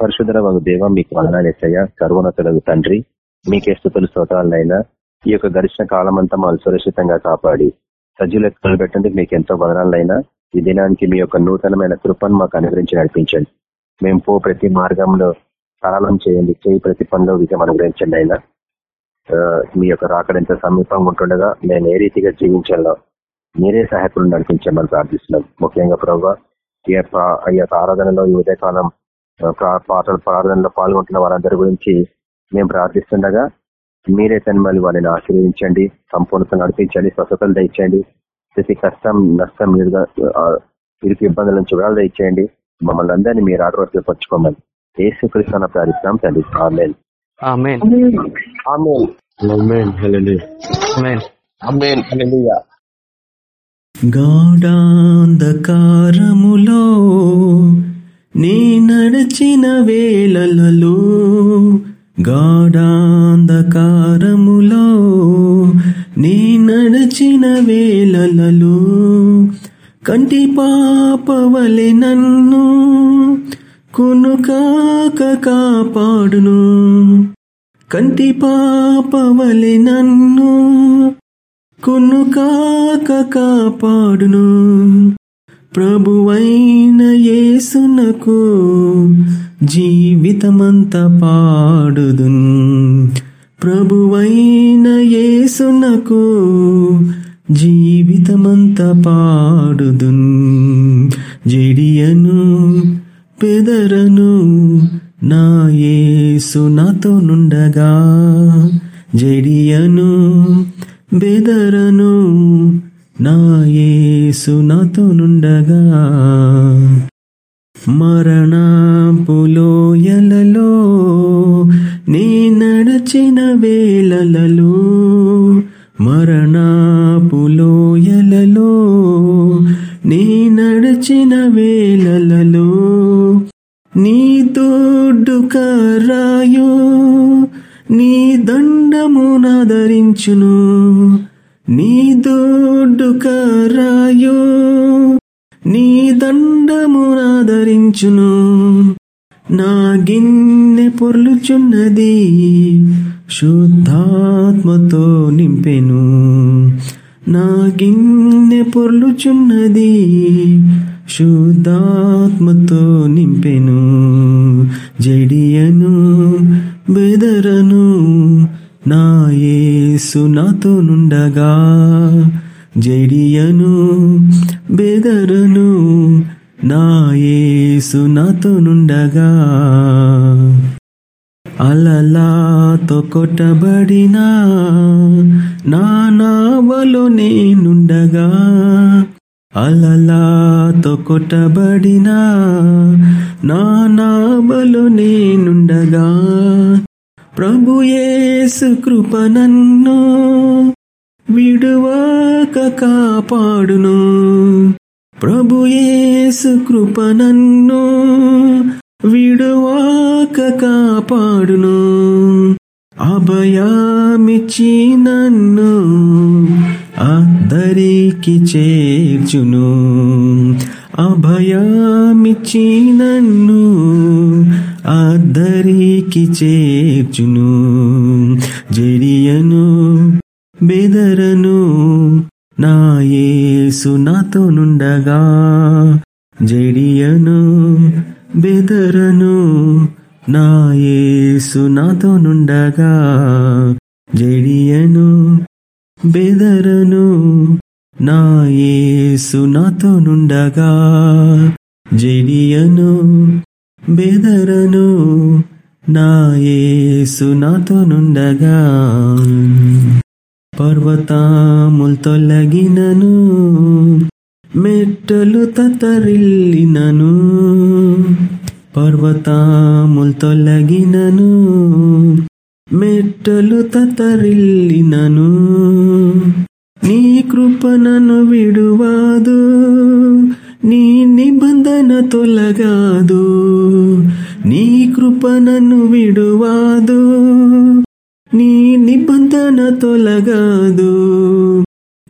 పరిశుధర ఒక దేవ మీకు వందనాలు ఎత్తయ్య సర్వోన్నతులకు తండ్రి మీకే స్థుతులు స్తోత్రాలనైనా ఈ యొక్క గడిచిన కాలం అంతా మమ్మల్ని సురక్షితంగా కాపాడి సజ్జులకు పెట్టండి మీకు ఎంతో వదనాలైనా ఈ దినానికి మీ యొక్క నూతనమైన కృపను మాకు అనుగ్రహించి నడిపించండి. మేము పో ప్రతి మార్గంలో సరళం చేయండి. చేయి ప్రతి పనిలో విజయం అనుగ్రహించండి అయినా మీ యొక్క రాకడ ఎంత సమీపంగా ఉంటుండగా నేను ఏ రీతిగా జీవించాలో మీరే సహాయకులు నడిపించమని ప్రార్థిస్తున్నాం. ముఖ్యంగా ప్రభావ ఈ యొక్క ఆరాధనలో ఈ ఉదయకాలం పాటల ప్రార్థనలో పాల్గొంటున్న వారందరి గురించి మేము ప్రార్థిస్తుండగా మీరే తన్మల్లి వారిని ఆశీర్వదించండి సంపూర్ణత నడిపించండి స్వస్థతలు దయచేయండి ప్రతి కష్టం నష్టం మీరుగా ఇరుకు ఇబ్బందుల నుంచి విడాలు దయచేయండి మమ్మల్ని అందరినీ మీరు ఆటవర్తలు పరచుకోమని ఏసుకృష్ణ ప్రార్థిస్తాం తండ్రి. గాఢాంధకారములో నీ నడిచిన వేళలలో గాఢాంధకారములో నీ నడిచిన వేళలలో కంటి పాపవలె నన్ను కునుకాక కాపాడును. కంటి పాపవలె నన్ను కునుకాక కాపాడును. ప్రభువైన యేసునకు జీవితమంత పాడుదు ప్రభువైన యేసునకు జీవితమంత పాడుదు జడియను పెదరను నా యేసు నాతో నుండగా. జడియను బెదరను నా యేసు నాతో నుండగా పొర్లుచున్నది శుద్ధాత్మతో నింపెను. నా గిన్నె పొర్లుచున్నది. శుద్ధాత్మతో నింపెను. జడియను బెదరను నా యేసు నాతో నుండగా. జడియను బెదరను నా యేసు నాతో నుండగా. అలలాతో కొట్టబడినా నా నావలో నేనుండగా. అలలాతో కొట్టబడినా నా నావలో నేనుండగా. ప్రభుయేసు కృప నన్ను విడువాక కాపాడును. ప్రభుయేసు కృప నన్ను విడువాక కాపాడును. అభయామిచ్చి నన్ను అందరికి చేర్చును. అభయామిచ్చి నన్ను అందరికి చేర్చును. జడియను బెదరను నాయేసు నాతో నుండగా జడియను బెదరను నా యేసు నాతో నుండగా జడియను బెదరను నా యేసు నాతో నుండగా జడియను బెదరను నా యేసు నాతో నుండగా పర్వతాముల్ తొలగినను మెట్టలు తతరిల్లినను. పర్వతాముల్ తొలగినను మెట్టలు తతరిల్లినను. నీ కృపనను విడువాదు నీ నిబంధన తొలగాదు. నీ కృపనను విడువాదు నీ నిబంధన తొలగాదు.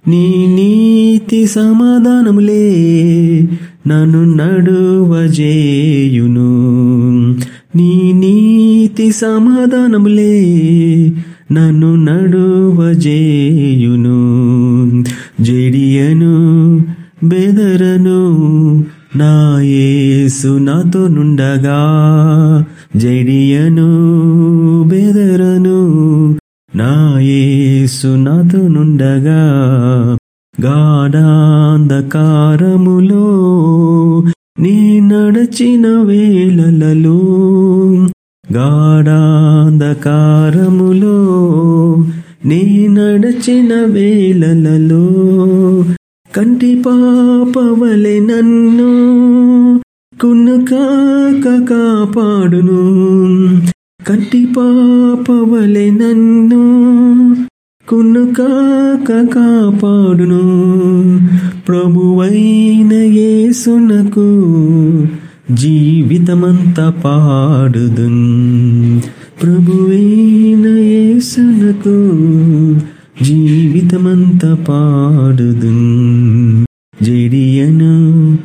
నీ నీతి సమాధానములే నన్ను నడువజేయును. సమాధానములే. నన్ను నడువజేయును జడియను బెదరను నాయేసు నాతో నుండగా జడియను బెదరను నాయేసు నాతో నుండగా గాఢాంధకారములో నీ నడచిన వేళలలో గాఢాంధకారములో నీ నడచిన వేళలలో కంటి పాపవలె నన్ను కునుకాక కాపాడును. కంటి పాపవలె నన్ను కునుకాక కాపాడును. ప్రభువైన యేసునకు జీవితమంతా పాడుదున్ ప్రభువైన యేసునకు జీవితమంతా పాడుదున్ జడియను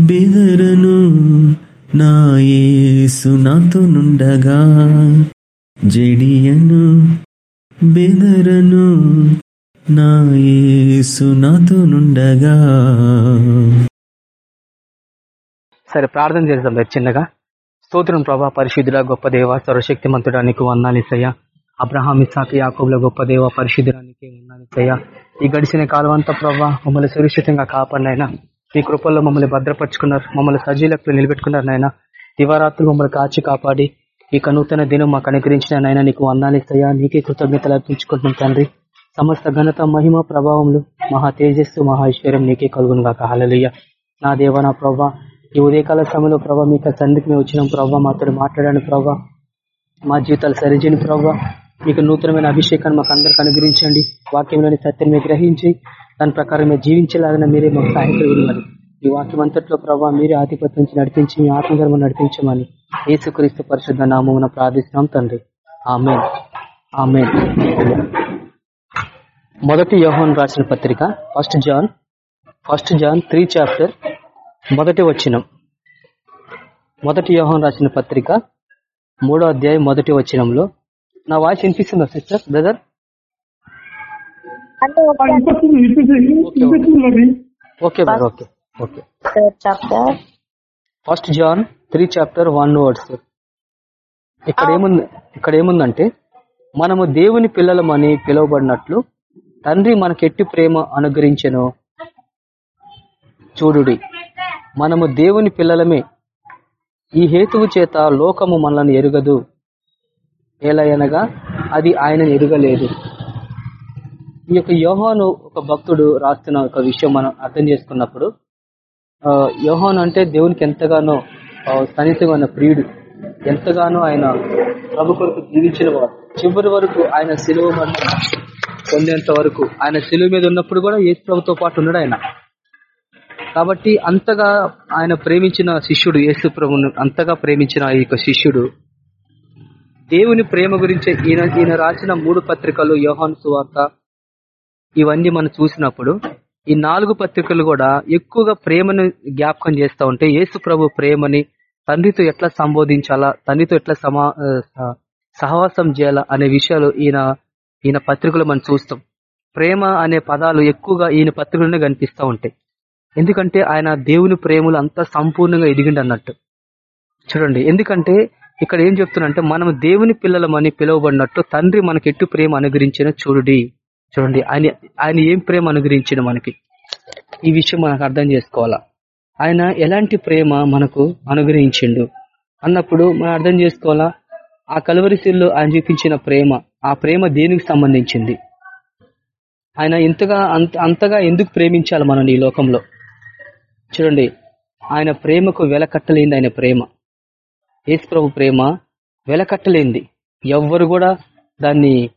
బెదరను నా యేసు నాతో నుండగా. జడియను బెదరను నా యేసు నాతో నుండగా. సరే ప్రార్థన చేద్దాం చిన్నగా. స్తోత్రం ప్రభా పరిశుద్ధుడ గొప్ప దేవ సర్వశక్తిమంతుడా నీకు వందాలిసయ్యా అబ్రహాం ఇసాక్ యాకోబుల గొప్ప దేవ పరిశుద్ధుడానికి వందాలిసయ్య ఈ గడిచిన కాలం అంతా ప్రభా మమ్మల్ని సురక్షితంగా కాపాడినైనా మీ కృపల్లో మమ్మల్ని భద్రపరుచుకున్నారు. మమ్మల్ని సజీలకు నిలబెట్టుకున్నారు నాయన. దివారాత్రులు మమ్మల్ని కాచి కాపాడి ఈ నూతన దినం మాకు అనుగ్రహించిన నాయన నీకు వందాలిసయ్య నీకే కృతజ్ఞతలు అర్పించుకుంటున్నాం తండ్రి. సమస్త ఘనత మహిమ ప్రభావంలో మహా తేజస్సు మహా ఐశ్వర్యం నీకే కలుగును కాలలియ నా దేవ నా ప్రభా ఈ ఉదయకాల సమయంలో ప్రభావ మీకు సన్నిధికి మేము వచ్చినాం ప్రభావ మాతో మాట్లాడాను ప్రభావ మా జీవితాలు సరిచేయని ప్రభావ మీకు నూతనమైన అభిషేకాన్ని మాకు అందరికి అనుగ్రహించండి. వాక్యంలోని సత్యం గ్రహించి దాని ప్రకారం మేము జీవించలాగిన మీరే మాకు సహాయకులు ఈ వాక్యం అంతట్లో ప్రభావ మీరే ఆధిపత్యం నడిపించి మీ ఆత్మధర్మం నడిపించమని యేసుక్రీస్తు పరిశుద్ధ నామమున ప్రార్థిస్తున్నాం తండ్రి. ఆమె ఆమె మొదటి యోహన్ రాసిన పత్రిక first John first John three chapter మొదటి వచనం. మొదటి యోహన్ రాసిన పత్రిక మూడో అధ్యాయం మొదటి వచనంలో. నా వాయిస్ వినిపిస్తుందా sister brother? Okay. Brother okay okay. Chapter. First John three chapter one words. ఇక్కడ ఏముంది ఇక్కడ ఏముందంటే మనము దేవుని పిల్లలమని పిలువబడినట్లు తండ్రి మనకెట్టి ప్రేమ అనుగ్రహించెను. చూడుడి. మనము దేవుని పిల్లలమే. ఈ హేతువు చేత లోకము మనల్ని ఎరుగదు. ఏలయనగా అది ఆయనను ఎరుగలేదు. ఈ యొక్క యోహాను ఒక భక్తుడు రాస్తున్న ఒక విషయం మనం అర్థం చేసుకున్నప్పుడు ఆ, యోహాను అంటే దేవునికి ఎంతగానో సన్నిహితంగా ఉన్న ప్రియుడు. ఎంతగానో ఆయన ప్రభు కొరకు జీవించిన వాడు. చివరి వరకు ఆయన సిలువ మరణం పొందేంత వరకు ఆయన సిలువ మీద ఉన్నప్పుడు కూడా ఏ ప్రభుతో పాటు ఉన్నాడు ఆయన. కాబట్టి అంతగా ఆయన ప్రేమించిన శిష్యుడు యేసు ప్రభును అంతగా ప్రేమించిన ఈ యొక్క శిష్యుడు. దేవుని ప్రేమ గురించి ఈయన ఈయన రాసిన మూడు పత్రికలు యోహాను సువార్త ఇవన్నీ మనం చూసినప్పుడు ఈ నాలుగు పత్రికలు కూడా ఎక్కువగా ప్రేమను జ్ఞాపకం చేస్తూ ఉంటే యేసు ప్రభు ప్రేమని తండ్రితో ఎట్లా సంబోధించాలా తండ్రితో ఎట్లా సమా సహవాసం చేయాలా అనే విషయాలు ఈయన ఈయన పత్రికలు మనం చూస్తాం. ప్రేమ అనే పదాలు ఎక్కువగా ఈయన పత్రికలోనే కనిపిస్తూ ఉంటాయి. ఎందుకంటే ఆయన దేవుని ప్రేమలు అంతా సంపూర్ణంగా ఎదిగిండి అన్నట్టు. చూడండి ఎందుకంటే ఇక్కడ ఏం చెప్తున్నంటే మనం దేవుని పిల్లలమని పిలువబడినట్టు తండ్రి మనకి ఎట్టు ప్రేమ అనుగ్రహించిన చూడుడి. చూడండి ఆయన ఆయన ఏం ప్రేమ అనుగ్రహించిన మనకి? ఈ విషయం మనకు అర్థం చేసుకోవాలా? ఆయన ఎలాంటి ప్రేమ మనకు అనుగ్రహించిండు? అన్నప్పుడు మనం అర్థం చేసుకోవాలా? ఆ కలవరిశిల్లో ఆయన చూపించిన ప్రేమ ఆ ప్రేమ దేనికి సంబంధించింది? ఆయన ఇంతగా అంత అంతగా ఎందుకు ప్రేమించాలి మనం ఈ లోకంలో? చూడండి ఆయన ప్రేమకు వెలకట్టలేంది ఆయన ప్రేమ. యేసు ప్రభు ప్రేమ వెలకట్టలేంది ఎవ్వరు కూడా దాన్ని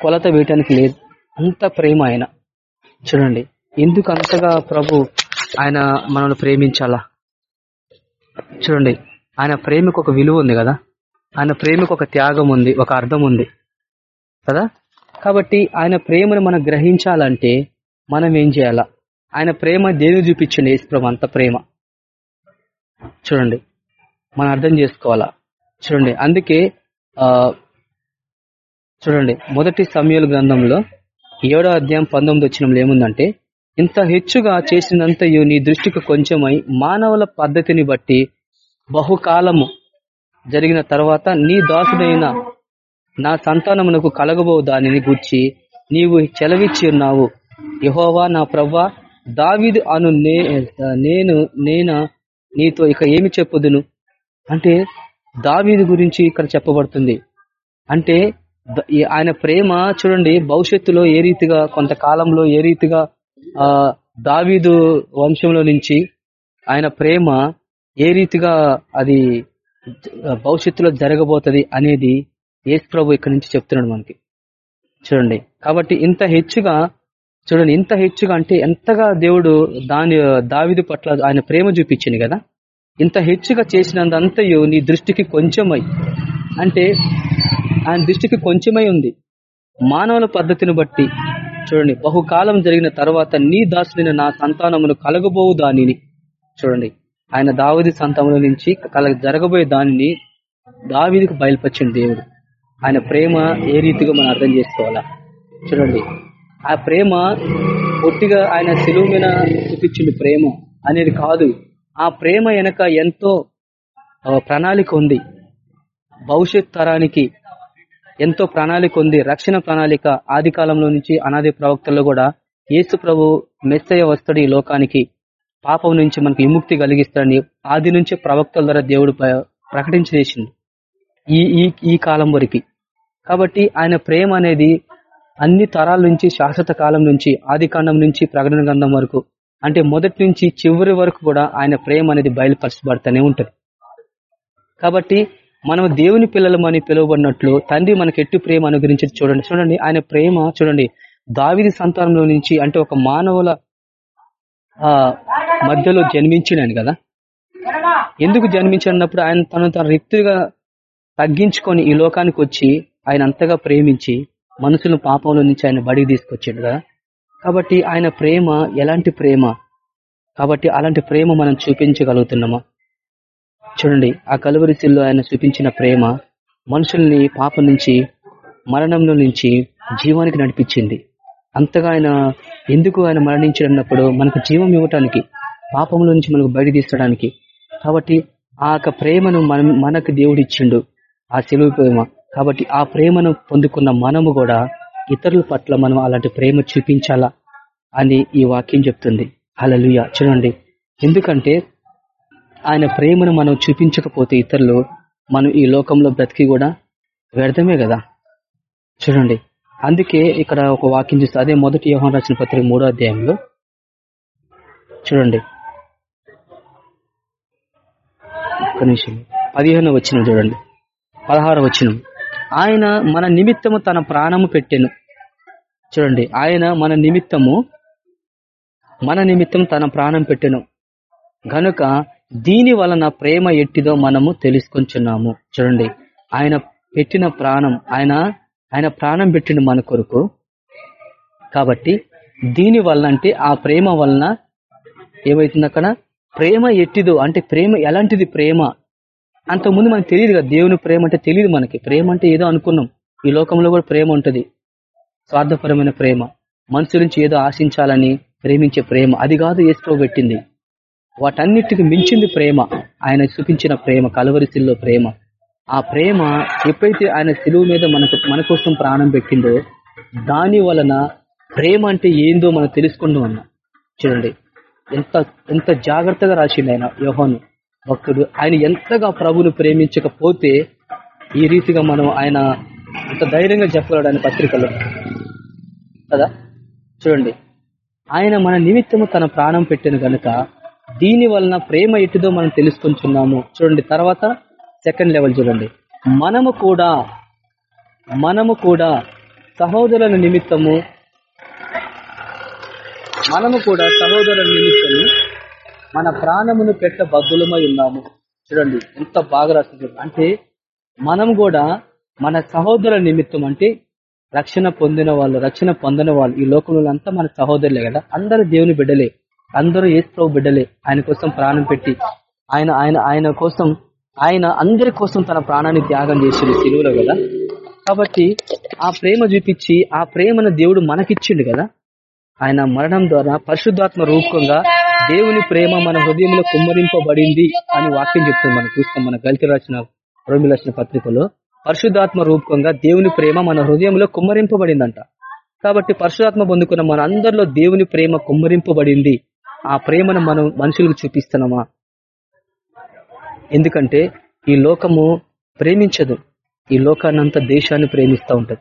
కొలత వేయటానికి లేదు. అంత ప్రేమ ఆయన. చూడండి ఎందుకు అంతగా ప్రభు ఆయన మనల్ని ప్రేమించాలా? చూడండి ఆయన ప్రేమకు ఒక విలువ ఉంది కదా? ఆయన ప్రేమకు ఒక త్యాగం ఉంది ఒక అర్థం ఉంది కదా? కాబట్టి ఆయన ప్రేమను మనం గ్రహించాలంటే మనం ఏం చేయాలా? ఆయన ప్రేమ దేని చూపించండి యేసుప్రభు అంత ప్రేమ. చూడండి. మనం అర్థం చేసుకోవాలా? చూడండి. అందుకే ఆ చూడండి. మొదటి సమయాల గ్రంథంలో ఏడో అధ్యాయం పంతొమ్మిది వచ్చినంలో ఏముందంటే ఇంత హెచ్చుగా చేసినంతయు నీ దృష్టికి కొంచెమై మానవుల పద్ధతిని బట్టి బహుకాలము జరిగిన తర్వాత నీ దాసుడైన నా సంతానమునకు కలగబో దానిని గూర్చి నీవు చెలవిచ్చి ఉన్నావు. యహోవా నా ప్రవ్వా దావీదు అను నే- నేను నేనా నీతో ఇక ఏమి చెప్పుదును? అంటే దావీదు గురించి ఇక్కడ చెప్పబడుతుంది. అంటే ఆయన ప్రేమ చూడండి భవిష్యత్తులో ఏ రీతిగా కొంతకాలంలో ఏ రీతిగా ఆ దావీదు వంశంలో నుంచి ఆయన ప్రేమ ఏ రీతిగా అది భవిష్యత్తులో జరగబోతుంది అనేది యేసు ప్రభు ఇక్కడ నుంచి చెప్తున్నాడు మనకి. చూడండి. కాబట్టి ఇంత హెచ్చుగా చూడండి ఇంత హెచ్చుగా అంటే ఎంతగా దేవుడు దాని దావిది పట్ల ఆయన ప్రేమ చూపించింది కదా? ఇంత హెచ్చుగా చేసినంతంతయు నీ దృష్టికి కొంచెమై. అంటే ఆయన దృష్టికి కొంచెమై ఉంది. మానవుల పద్ధతిని బట్టి చూడండి బహుకాలం జరిగిన తర్వాత నీ దాసులైన నా సంతానమును కలగబోవు దానిని. చూడండి ఆయన దావిది సంతానముల నుంచి కలగ జరగబోయే దానిని దావిదికి బయలుపరిచిన దేవుడు. ఆయన ప్రేమ ఏ రీతిగా మనం అర్థం చేసుకోవాలా? చూడండి ఆ ప్రేమ పొట్టిగా ఆయన సెలువు మీద చూపించిన ప్రేమ అనేది కాదు. ఆ ప్రేమ వెనక ఎంతో ప్రణాళిక ఉంది. భవిష్యత్ తరానికి ఎంతో ప్రణాళిక ఉంది. రక్షణ ప్రణాళిక ఆది కాలంలో నుంచి అనాది ప్రవక్తల్లో కూడా యేసు ప్రభు మెస్సయ వస్తాడు ఈ లోకానికి. పాపం నుంచి మనకు విముక్తి కలిగిస్తాడని ఆది నుంచి ప్రవక్తల ద్వారా దేవుడు ప్ర- ఈ ఈ ఈ కాలం వరకు. కాబట్టి ఆయన ప్రేమ అనేది అన్ని తరాల నుంచి శాశ్వత కాలం నుంచి ఆది నుంచి ప్రకటన గ్రంథం వరకు అంటే మొదటి నుంచి చివరి వరకు కూడా ఆయన ప్రేమ అనేది బయలుపరచబడుతూనే ఉంటుంది. కాబట్టి మనం దేవుని పిల్లలమని పిలువబడినట్లు తండ్రి మనకి ఎట్టి ప్రేమ అనుగ్రహించి చూడండి. చూడండి ఆయన ప్రేమ చూడండి. దావిది సంతానంలో నుంచి అంటే ఒక మానవుల మధ్యలో జన్మించినాను కదా? ఎందుకు జన్మించినప్పుడు ఆయన తను తన రిక్తుగా తగ్గించుకొని ఈ లోకానికి వచ్చి ఆయన అంతగా ప్రేమించి మనుషులను పాపంలో నుంచి ఆయన బడికి తీసుకొచ్చాడు కదా. కాబట్టి ఆయన ప్రేమ ఎలాంటి ప్రేమ? కాబట్టి అలాంటి ప్రేమ మనం చూపించగలుగుతున్నామా? చూడండి ఆ కలువరిశిల్లో ఆయన చూపించిన ప్రేమ మనుషుల్ని పాపం నుంచి మరణంలో నుంచి జీవానికి నడిపించింది. అంతగా ఆయన ఎందుకు ఆయన మరణించినప్పుడు మనకు జీవం ఇవ్వటానికి పాపంలో నుంచి మనకు బయట తీసడానికి కాబట్టి ఆ యొక్క ప్రేమను మనం మనకు దేవుడు ఇచ్చిండు. ఆ సెలవు ప్రేమ. కాబట్టి ఆ ప్రేమను పొందుకున్న మనము కూడా ఇతరుల పట్ల మనం అలాంటి ప్రేమ చూపించాలా అని ఈ వాక్యం చెప్తుంది. అలలుయ చూడండి. ఎందుకంటే ఆయన ప్రేమను మనం చూపించకపోతే ఇతరులు మనం ఈ లోకంలో బ్రతికి కూడా వ్యర్థమే కదా. చూడండి. అందుకే ఇక్కడ ఒక వాక్యం చూస్తే అదే మొదటి యోహన్ రచన పత్రిక మూడో అధ్యాయంలో చూడండి. ఒక నిమిషం. పదిహేను వచ్చిన చూడండి. పదహారు వచ్చిన ఆయన మన నిమిత్తము తన ప్రాణము పెట్టెను. చూడండి ఆయన మన నిమిత్తము మన నిమిత్తం తన ప్రాణం పెట్టెను. గనుక దీని వలన ప్రేమ ఎట్టిదో మనము తెలుసుకొంచున్నాము. చూడండి ఆయన పెట్టిన ప్రాణం ఆయన ఆయన ప్రాణం పెట్టిన మన కొరకు. కాబట్టి దీని వలన అంటే ఆ ప్రేమ వలన ఏమైతుంది అక్కడ ప్రేమ ఎట్టిదో అంటే ప్రేమ ఎలాంటిది ప్రేమ? అంతకుముందు మనకు తెలియదు కదా దేవుని ప్రేమ అంటే తెలియదు మనకి. ప్రేమ అంటే ఏదో అనుకున్నాం. ఈ లోకంలో కూడా ప్రేమ ఉంటుంది. స్వార్థపరమైన ప్రేమ. మనసు నుంచి ఏదో ఆశించాలని ప్రేమించే ప్రేమ. అది కాదు వేసుకోబెట్టింది పెట్టింది. వాటన్నిటికి మించింది ప్రేమ. ఆయన చూపించిన ప్రేమ కలవరిశిల్లో ప్రేమ. ఆ ప్రేమ ఎప్పుడైతే ఆయన సిలువు మీద మనకు మన కోసం ప్రాణం పెట్టిందో దాని వలన ప్రేమ అంటే ఏందో మనం తెలుసుకుందాం అన్న. చూడండి. ఎంత ఎంత జాగ్రత్తగా రాసిండు ఆయన యోహోను. భక్తుడు. ఆయన ఎంతగా ప్రభుని ప్రేమించకపోతే ఈ రీతిగా మనం ఆయన అంత ధైర్యంగా చెప్పగలడు ఆయన పత్రికలో కదా? చూడండి. ఆయన మన నిమిత్తము తన ప్రాణం పెట్టిన గనుక దీని వలన ప్రేమ ఎటుదో మనం తెలుసుకుంటున్నాము. చూడండి తర్వాత సెకండ్ లెవెల్ చూడండి. మనము కూడా మనము కూడా సహోదరుల నిమిత్తము మనము కూడా సహోదరుల నిమిత్తము మన ప్రాణమును పెట్ట బద్దులమై ఉన్నాము. చూడండి ఎంత బాగా రాస్తుంది అంటే మనం కూడా మన సహోదరుల నిమిత్తం అంటే రక్షణ పొందిన వాళ్ళు రక్షణ పొందిన వాళ్ళు ఈ లోకంలో అంతా మన సహోదరులే కదా. అందరు దేవుని బిడ్డలే. అందరూ ఏసు బిడ్డలే. ఆయన కోసం ప్రాణం పెట్టి ఆయన ఆయన ఆయన కోసం ఆయన అందరి కోసం తన ప్రాణాన్ని త్యాగం చేసింది సిలువులో కదా. కాబట్టి ఆ ప్రేమ చూపించి ఆ ప్రేమను దేవుడు మనకిచ్చిండు కదా. ఆయన మరణం ద్వారా పరిశుద్ధాత్మ రూపంగా దేవుని ప్రేమ మన హృదయంలో కుమ్మరింపబడింది అని వాక్యం చెప్తుంది మనం. చూస్తాం మన గలిత రచన రోమి రచన పత్రికలో. పరిశుద్ధాత్మ రూపంగా దేవుని ప్రేమ మన హృదయంలో కుమ్మరింపబడిందంట. కాబట్టి పరిశుధాత్మ పొందుకున్న మన అందరిలో దేవుని ప్రేమ కుమ్మరింపబడింది. ఆ ప్రేమను మనం మనుషులకు చూపిస్తున్నామా? ఎందుకంటే ఈ లోకము ప్రేమించదు. ఈ లోకాన్నంతా దేశాన్ని ప్రేమిస్తూ ఉంటది.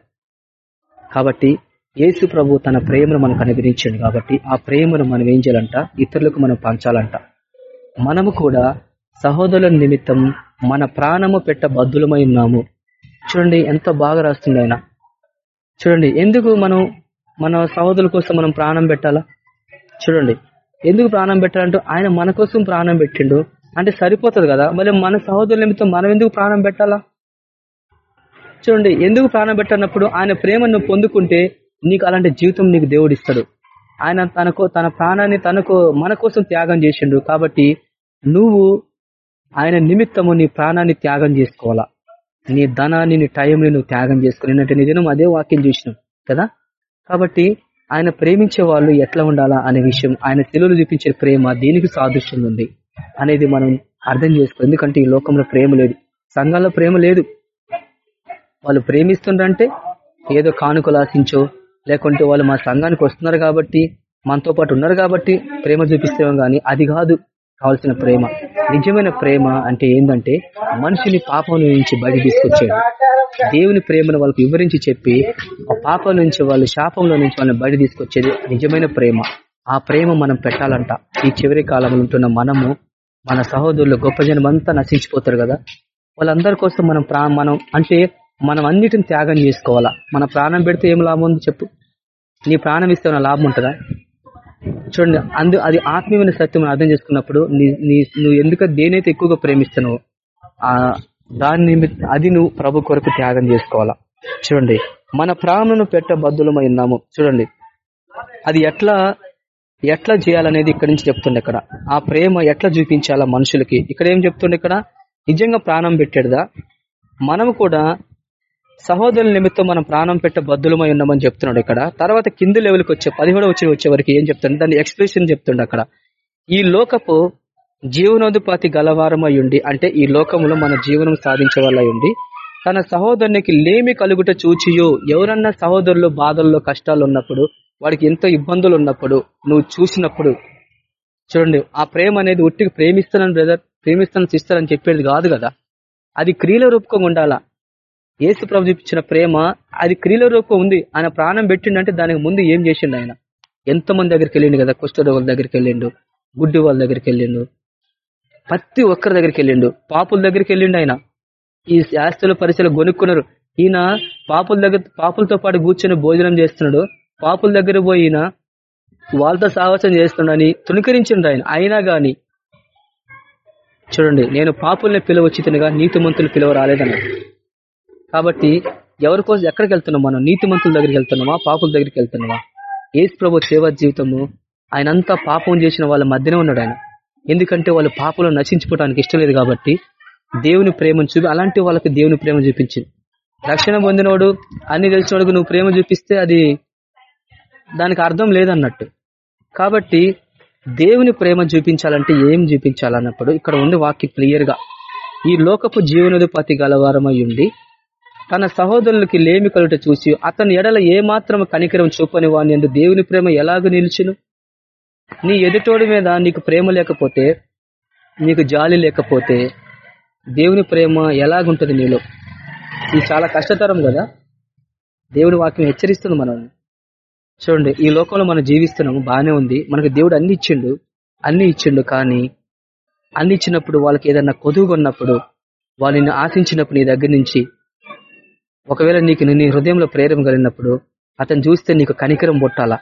కాబట్టి యేసు ప్రభు తన ప్రేమను మనకు అనుగ్రహించాడు కాబట్టి ఆ ప్రేమను మనం ఏం చేయాలంట? ఇతరులకు మనం పంచాలంట. మనము కూడా సహోదరుల నిమిత్తం మన ప్రాణము పెట్ట బద్దులమై ఉన్నాము. చూడండి ఎంత బాగా రాస్తుంది ఆయన. చూడండి ఎందుకు మనం మన సహోదరుల కోసం మనం ప్రాణం పెట్టాలా? చూడండి ఎందుకు ప్రాణం పెట్టాలంటే ఆయన మన కోసం ప్రాణం పెట్టిండు. అంటే సరిపోతుంది కదా? మరి మన సహోదరుల నిమిత్తం మనం ఎందుకు ప్రాణం పెట్టాలా? చూడండి ఎందుకు ప్రాణం పెట్టనప్పుడు ఆయన ప్రేమను పొందుకుంటే నీకు అలాంటి జీవితం నీకు దేవుడు ఇస్తాడు. ఆయన తనకు తన ప్రాణాన్ని తనకు మన కోసం త్యాగం చేసిండు కాబట్టి నువ్వు ఆయన నిమిత్తము నీ ప్రాణాన్ని త్యాగం చేసుకోవాలా? నీ ధనాన్ని నీ టైంని నువ్వు త్యాగం చేసుకుని అంటే నీ దినం అదే వాక్యం చూసినాం కదా? కాబట్టి ఆయన ప్రేమించే వాళ్ళు ఎట్లా ఉండాలా అనే విషయం ఆయన తెలుగులు చూపించే ప్రేమ దేనికి సాదృశ్యం ఉంది అనేది మనం అర్థం చేసుకో ఎందుకంటే ఈ లోకంలో ప్రేమ లేదు సంఘంలో ప్రేమ లేదు. వాళ్ళు ప్రేమిస్తుండ్రంటే ఏదో కానుకలు ఆశించో లేకుంటే వాళ్ళు మా సంఘానికి వస్తున్నారు కాబట్టి మనతో పాటు ఉన్నారు కాబట్టి ప్రేమ చూపిస్తాం కానీ అది కాదు. కావాల్సిన ప్రేమ. నిజమైన ప్రేమ అంటే ఏంటంటే మనిషిని పాపం నుంచి బయట తీసుకొచ్చాడు దేవుని ప్రేమను వాళ్ళకి వివరించి చెప్పి ఆ పాపం నుంచి వాళ్ళు శాపంలో నుంచి వాళ్ళని బయట తీసుకొచ్చేది నిజమైన ప్రేమ. ఆ ప్రేమ మనం పెట్టాలంట. ఈ చివరి కాలంలో ఉంటున్న మనము మన సహోదరులు గొప్ప జనం అంతా నశించిపోతారు కదా. వాళ్ళందరి కోసం మనం ప్రా మనం అంటే మనం అన్నిటిని త్యాగం చేసుకోవాలా? మన ప్రాణం పెడితే ఏం లాభం ఉంది చెప్పు. నీ ప్రాణం ఇస్తే ఏమైనా లాభం ఉంటుందా? చూడండి అందు అది ఆత్మీయమైన సత్యం అర్థం చేసుకున్నప్పుడు నీ నీ నువ్వు ఎందుకు దేనైతే ఎక్కువగా ప్రేమిస్తున్నావు ఆ దాని నిమిత్తం అది నువ్వు ప్రభు కొరకు త్యాగం చేసుకోవాలా? చూడండి మన ప్రాణను పెట్ట బద్దులమై ఉన్నాము. చూడండి అది ఎట్లా ఎట్లా చేయాలనేది ఇక్కడ నుంచి చెప్తుండే ఇక్కడ. ఆ ప్రేమ ఎట్లా చూపించాలా మనుషులకి? ఇక్కడ ఏం చెప్తుండే ఇక్కడ? నిజంగా ప్రాణం పెట్టాడుదా? మనం కూడా సహోదరుల నిమిత్తం మనం ప్రాణం పెట్ట బద్దులమై ఉన్నామని చెప్తున్నాడు ఇక్కడ. తర్వాత కింది లెవెల్కి వచ్చే పదిహేడు వచ్చి వచ్చే వరకు ఏం చెప్తుండే దాన్ని ఎక్స్ప్రెషన్ చెప్తుండే అక్కడ. ఈ లోకపు జీవనోదుపాతి గలవారమై ఉండి అంటే ఈ లోకంలో మన జీవనం సాధించే వాళ్ళ ఉండి తన సహోదరునికి లేమి కలుగుట చూచియో ఎవరన్నా సహోదరులు బాధల్లో కష్టాలు ఉన్నప్పుడు వాడికి ఎంతో ఇబ్బందులు ఉన్నప్పుడు నువ్వు చూసినప్పుడు చూడండి ఆ ప్రేమ అనేది ఉట్టికి ప్రేమిస్తానని బ్రదర్ ప్రేమిస్తాను సిస్టర్ అని చెప్పేది కాదు కదా. అది క్రియల రూపకంగా ఉండాలా? ఏసు ప్రభు చూపించిన ప్రేమ అది క్రియల రూపం ఉంది ఆయన ప్రాణం పెట్టిండంటే దానికి ముందు ఏం చేసిండు ఆయన? ఎంతో మంది దగ్గరికి వెళ్ళిండు కదా కుష్ఠరోగుల దగ్గరికి వెళ్ళిండు గుడ్డి వాళ్ళ దగ్గరికి వెళ్ళిండు ప్రతి ఒక్కరి దగ్గరికి వెళ్ళిండు పాపుల దగ్గరికి వెళ్ళిండు ఆయన. ఈ శాస్త్రుల పరిచయలు గొనుక్కున్నారు. ఈయన పాపుల దగ్గర పాపులతో పాటు కూర్చొని భోజనం చేస్తున్నాడు. పాపుల దగ్గర పోయి ఈయన వాళ్ళతో సాహసం చేస్తున్నాడని తుణికరించిండు ఆయన. అయినా గాని చూడండి నేను పాపుల్ని పిలవచ్చితనుగా నీతిమంతులు పిలువ రాలేదన్నాడు కాబట్టి ఎవరి కోసం ఎక్కడికి వెళ్తున్నాం మనం? నీతిమంతుల దగ్గరికి వెళ్తున్నామా? పాపుల దగ్గరికి వెళ్తున్నామా? ఏసు ప్రభు సేవా జీవితము ఆయన అంతా పాపం చేసిన వాళ్ళ మధ్యనే ఉన్నాడు ఆయన. ఎందుకంటే వాళ్ళు పాపంలో నశించుకోవడానికి ఇష్టం లేదు కాబట్టి దేవుని ప్రేమను చూపి అలాంటి వాళ్ళకి దేవుని ప్రేమ చూపించింది రక్షణ పొందినోడు అన్ని తెలిసినోడు నువ్వు ప్రేమ చూపిస్తే అది దానికి అర్థం లేదన్నట్టు. కాబట్టి దేవుని ప్రేమ చూపించాలంటే ఏం చూపించాలన్నప్పుడు ఇక్కడ ఉంది వాక్య క్లియర్గా ఈ లోకపు జీవనోధిపతి గలవారమై ఉండి తన సహోదరులకి లేమి కలుట చూసి అతని ఎడల ఏమాత్రం కనికరం చూపని వాని ఎందు దేవుని ప్రేమ ఎలాగ నిలిచును? నీ ఎదుటోడి మీద నీకు ప్రేమ లేకపోతే నీకు జాలి లేకపోతే దేవుని ప్రేమ ఎలాగుంటుంది నీలో? ఇది చాలా కష్టతరం కదా? దేవుని వాక్యం హెచ్చరిస్తుంది మనల్ని. చూడండి ఈ లోకంలో మనం జీవిస్తున్నాము బాగానే ఉంది. మనకు దేవుడు అన్ని ఇచ్చిండు అన్ని ఇచ్చిండు కానీ అన్ని ఇచ్చినప్పుడు వాళ్ళకి ఏదన్నా కొదువు కొన్నప్పుడు వాళ్ళని ఆశించినప్పుడు నీ దగ్గర నుంచి ఒకవేళ నీకు నీ హృదయంలో ప్రేరణ కలిగినప్పుడు అతను చూస్తే నీకు కనికరం పుట్టాలా?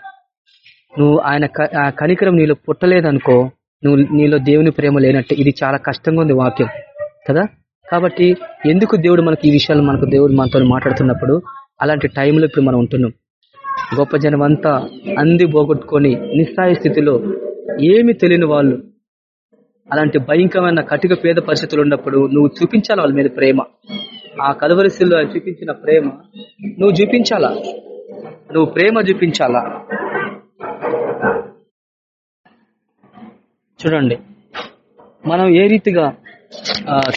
నువ్వు ఆయన ఆ కనికరం నీలో పుట్టలేదనుకో నువ్వు నీలో దేవుని ప్రేమ లేనట్టు ఇది చాలా కష్టంగా ఉంది వాక్యం కదా? కాబట్టి ఎందుకు దేవుడు మనకి ఈ విషయాలు మనకు దేవుడు మనతో మాట్లాడుతున్నప్పుడు అలాంటి టైంలో ఇప్పుడు మనం ఉంటున్నాం. గొప్ప జనం అంతా అంది పోగొట్టుకొని నిస్సాయ స్థితిలో ఏమి తెలియని వాళ్ళు అలాంటి భయంకరమైన కటిక పేద పరిస్థితులు ఉన్నప్పుడు నువ్వు చూపించాలి వాళ్ళ మీద ప్రేమ? ఆ కదవరిశిల్లో ఆయన చూపించిన ప్రేమ నువ్వు చూపించాలా? నువ్వు ప్రేమ చూపించాలా? చూడండి. మనం ఏ రీతిగా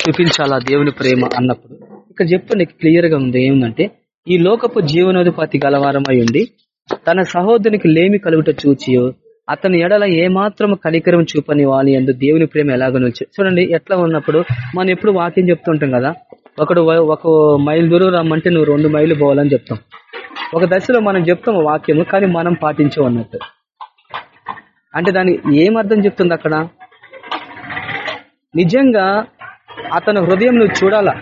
చూపించాలా దేవుని ప్రేమ అన్నప్పుడు? ఇక్కడ చెప్పండి క్లియర్గా ఉంది. ఏముందంటే ఈ లోకపు జీవనోధిపతి గలవారమై ఉండి తన సహోదరునికి లేమి కలుగుట చూచియో అతని ఎడల ఏమాత్రం కనికరం చూపని వాని ఎందు దేవుని ప్రేమ ఎలాగో నిలిచి చూడండి ఎట్లా ఉన్నప్పుడు మనం ఎప్పుడు వాక్యం చెప్తుంటాం కదా? ఒకడు ఒక మైల్ దూరం రమ్మంటే నువ్వు రెండు మైలు పోవాలని చెప్తాం. ఒక దశలో మనం చెప్తాం వాక్యము కానీ మనం పాటించం అన్నట్టు. అంటే దాని ఏం అర్థం చెప్తుంది అక్కడ? నిజంగా అతని హృదయం నువ్వు చూడాలా?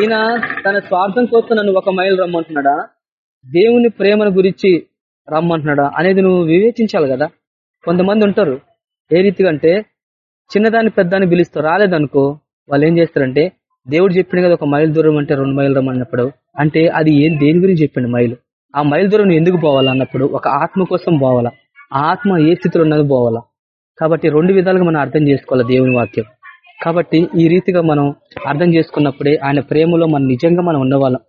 ఈయన తన స్వార్థం కోసం నన్ను ఒక మైలు రమ్మంటున్నాడా? దేవుని ప్రేమను గురించి రమ్మంటున్నాడా? అనేది నువ్వు వివేచించాలి కదా. కొంతమంది ఉంటారు ఏ రీతిగా అంటే చిన్నదాన్ని పెద్దాన్ని పిలుస్తూ రాలేదనుకో వాళ్ళు ఏం చేస్తారంటే దేవుడు చెప్పిండు కదా ఒక మైల్ దూరం అంటే రెండు మైలు రమ్మన్నప్పుడు. అంటే అది ఏం దేని గురించి చెప్పిండు మైలు? ఆ మైల్ దూరం ఎందుకు పోవాలన్నప్పుడు ఒక ఆత్మ కోసం పోవాలా? ఆ ఆత్మ ఏ స్థితిలో ఉన్నది పోవాలా? కాబట్టి రెండు విధాలుగా మనం అర్థం చేసుకోవాలి దేవుని వాక్యం. కాబట్టి ఈ రీతిగా మనం అర్థం చేసుకున్నప్పుడే ఆయన ప్రేమలో మనం నిజంగా మనం ఉన్నవాళ్ళం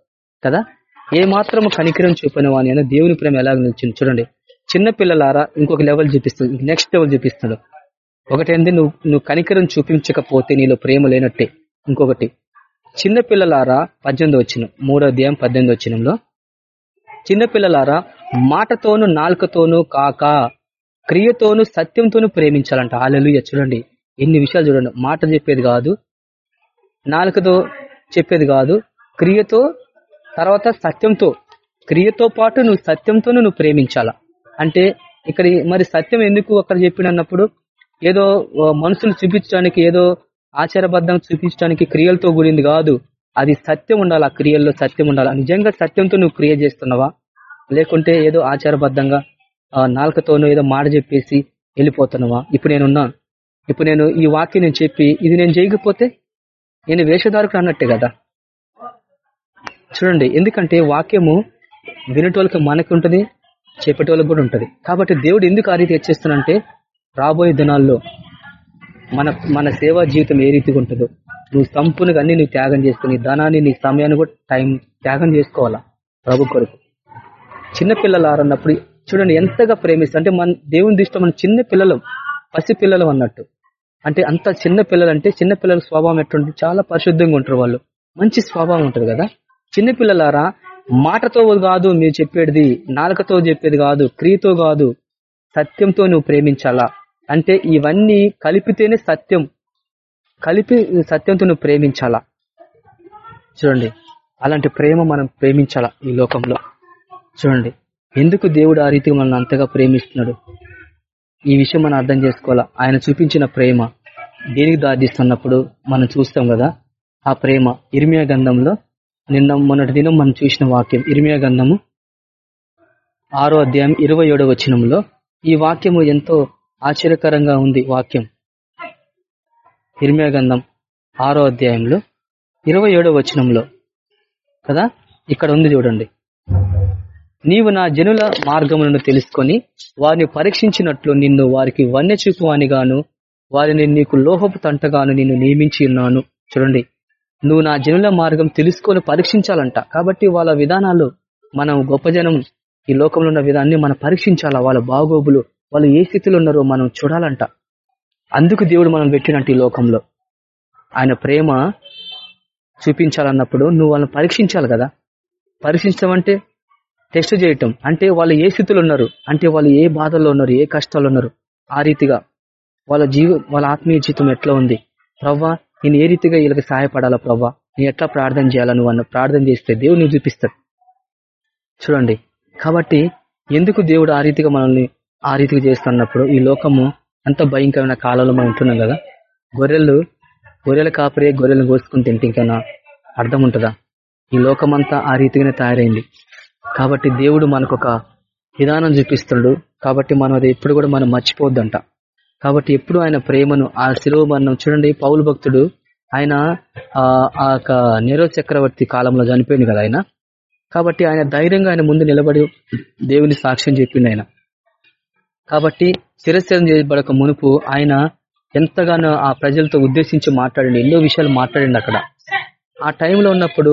కదా? ఏ మాత్రము కనికరం చూపిన వాని అని దేవుని ప్రేమ ఎలా నిలిచింది? చూడండి. చిన్న పిల్లలారా ఇంకొక లెవెల్ చూపిస్తుంది. నెక్స్ట్ లెవెల్ చూపిస్తాడు ఒకటేంది? నువ్వు నువ్వు కనికరం చూపించకపోతే నీలో ప్రేమ లేనట్టే. ఇంకొకటి. చిన్న పిల్లలారా పద్దెనిమిది వచ్చిన మూడో అధ్యాయం పద్దెనిమిది వచ్చినంలో చిన్నపిల్లలారా మాటతోను నాలుకతోనూ కాక క్రియతోను సత్యంతోను ప్రేమించాలంట. ఆలెలుయ చూడండి. ఎన్ని విషయాలు చూడండి. మాట చెప్పేది కాదు. నాలుకతో చెప్పేది కాదు. క్రియతో తర్వాత సత్యంతో క్రియతో పాటు నువ్వు సత్యంతోనూ నువ్వు ప్రేమించాలా? అంటే ఇక్కడ మరి సత్యం ఎందుకు అక్కడ చెప్పినప్పుడు ఏదో మనుషులు చూపించడానికి ఏదో ఆచారబద్ధం చూపించడానికి క్రియలతో కూడింది కాదు. అది సత్యం ఉండాలి? ఆ క్రియల్లో సత్యం ఉండాలి? నిజంగా సత్యంతో నువ్వు క్రియ చేస్తున్నావా? లేకుంటే ఏదో ఆచారబద్ధంగా నాలుకతోనూ ఏదో మాట చెప్పేసి వెళ్ళిపోతున్నావా? ఇప్పుడు నేనున్నా. ఇప్పుడు నేను ఈ వాక్యం నేను చెప్పి ఇది నేను చేయకపోతే నేను వేషధారకుడు అన్నట్టే కదా? చూడండి ఎందుకంటే వాక్యము వినటోళ్ళకి మనకి ఉంటుంది చెప్పేటోళ్ళకి కూడా ఉంటుంది. కాబట్టి దేవుడు ఎందుకు ఆ రీతి హెచ్చిస్తానంటే రాబోయే దినాల్లో మన మన సేవా జీవితం ఏ రీతిగా ఉంటుందో నువ్వు సంపూర్ణంగా అన్ని నువ్వు త్యాగం చేసుకుని ధనాన్ని నీ సమయాన్ని కూడా టైం త్యాగం చేసుకోవాలా ప్రభు కొరకు? చిన్న పిల్లలు ఆరన్నప్పుడు చూడండి ఎంతగా ప్రేమిస్తా అంటే మన దేవుని దృష్టిలో మన చిన్న పిల్లలు పసి పిల్లలు అన్నట్టు. అంటే అంత చిన్న పిల్లలు అంటే చిన్న పిల్లల స్వభావం ఎట్లుంటుంది? చాలా పరిశుద్ధంగా ఉంటారు వాళ్ళు. మంచి స్వభావం ఉంటుంది కదా? చిన్నపిల్లలారా మాటతో కాదు మీరు చెప్పేది నాలుకతో చెప్పేది కాదు క్రియతో కాదు సత్యంతో నువ్వు ప్రేమించాలా? అంటే ఇవన్నీ కలిపితేనే సత్యం. కలిపి సత్యంతో నువ్వు ప్రేమించాలా? చూడండి అలాంటి ప్రేమ మనం ప్రేమించాలా ఈ లోకంలో? చూడండి ఎందుకు దేవుడు ఆ రీతిగా మనల్ని అంతగా ప్రేమిస్తున్నాడు? ఈ విషయం మనం అర్థం చేసుకోవాలా? ఆయన చూపించిన ప్రేమ దేనికి దారిస్తున్నప్పుడు మనం చూస్తాం కదా ఆ ప్రేమ ఇర్మియా గంధంలో నిన్న మొన్నటి దినం మనం చూసిన వాక్యం ఇరిమియా గంధము ఆరో అధ్యాయం ఇరవై ఏడో వచనంలో ఈ వాక్యము ఎంతో ఆశ్చర్యకరంగా ఉంది. వాక్యం ఇరిమియా గంధం ఆరో అధ్యాయంలో ఇరవై ఏడో వచనంలో కదా? ఇక్కడ ఉంది చూడండి. నీవు నా జనుల మార్గములను తెలుసుకొని వారిని పరీక్షించినట్లు నిన్ను వారికి వన్యచూపు అనిగాను వారిని నీకు లోహపు తంటగాను నిన్ను నియమించి ఉన్నాను. చూడండి. నువ్వు నా జనుల మార్గం తెలుసుకొని పరీక్షించాలంట. కాబట్టి వాళ్ళ విధానాలు మనం గొప్ప జనం ఈ లోకంలో ఉన్న విధాన్ని మనం పరీక్షించాలా? వాళ్ళ బాగోగులు వాళ్ళు ఏ స్థితిలో ఉన్నారో మనం చూడాలంట. అందుకు దేవుడు మనం పెట్టినట్టు ఈ లోకంలో. ఆయన ప్రేమ చూపించాలన్నప్పుడు నువ్వు వాళ్ళని పరీక్షించాలి కదా? పరీక్షించడం అంటే టెస్ట్ చేయటం. అంటే వాళ్ళు ఏ స్థితిలో ఉన్నారు? అంటే వాళ్ళు ఏ బాధల్లో ఉన్నారు? ఏ కష్టాల్లో ఉన్నారు? ఆ రీతిగా వాళ్ళ జీవ వాళ్ళ ఆత్మీయ జీవితం ఎట్లా ఉంది? ప్రవ్వా నేను ఏ రీతిగా వీళ్ళకి సహాయపడాలా ప్రవ్వా? నేను ఎట్లా ప్రార్థన చేయాలా నువ్వు అన్న ప్రార్థన చేస్తే దేవుడు నువ్వు చూపిస్తాడు. చూడండి. కాబట్టి ఎందుకు దేవుడు ఆ రీతిగా మనల్ని ఆ రీతిగా చేస్తున్నప్పుడు ఈ లోకము అంత భయంకరమైన కాలంలో మనం ఉంటున్నాం కదా? గొర్రెలు గొర్రెల కాపరే గొర్రెలను కోసుకుని తింటే ఇంకైనా అర్థం ఉంటుందా? ఈ లోకమంతా ఆ రీతిగానే తయారైంది. కాబట్టి దేవుడు మనకు ఒక విధానం చూపిస్తున్నాడు. కాబట్టి మనం అది ఎప్పుడు కూడా మనం మర్చిపోద్దంట కాబట్టి ఎప్పుడు ఆయన ప్రేమను ఆ శిలువ మరణం చూడండి పౌలు భక్తుడు ఆయన ఆ యొక్క నెరో చక్రవర్తి కాలంలో చనిపోయింది కదా ఆయన. కాబట్టి ఆయన ధైర్యంగా ఆయన ముందు నిలబడి దేవుని సాక్ష్యం చెప్పిండు ఆయన. కాబట్టి శిరస్సేదం చేయబడక మునుపు ఆయన ఎంతగానో ఆ ప్రజలతో ఉద్దేశించి మాట్లాడండి ఎన్నో విషయాలు మాట్లాడండి అక్కడ. ఆ టైంలో ఉన్నప్పుడు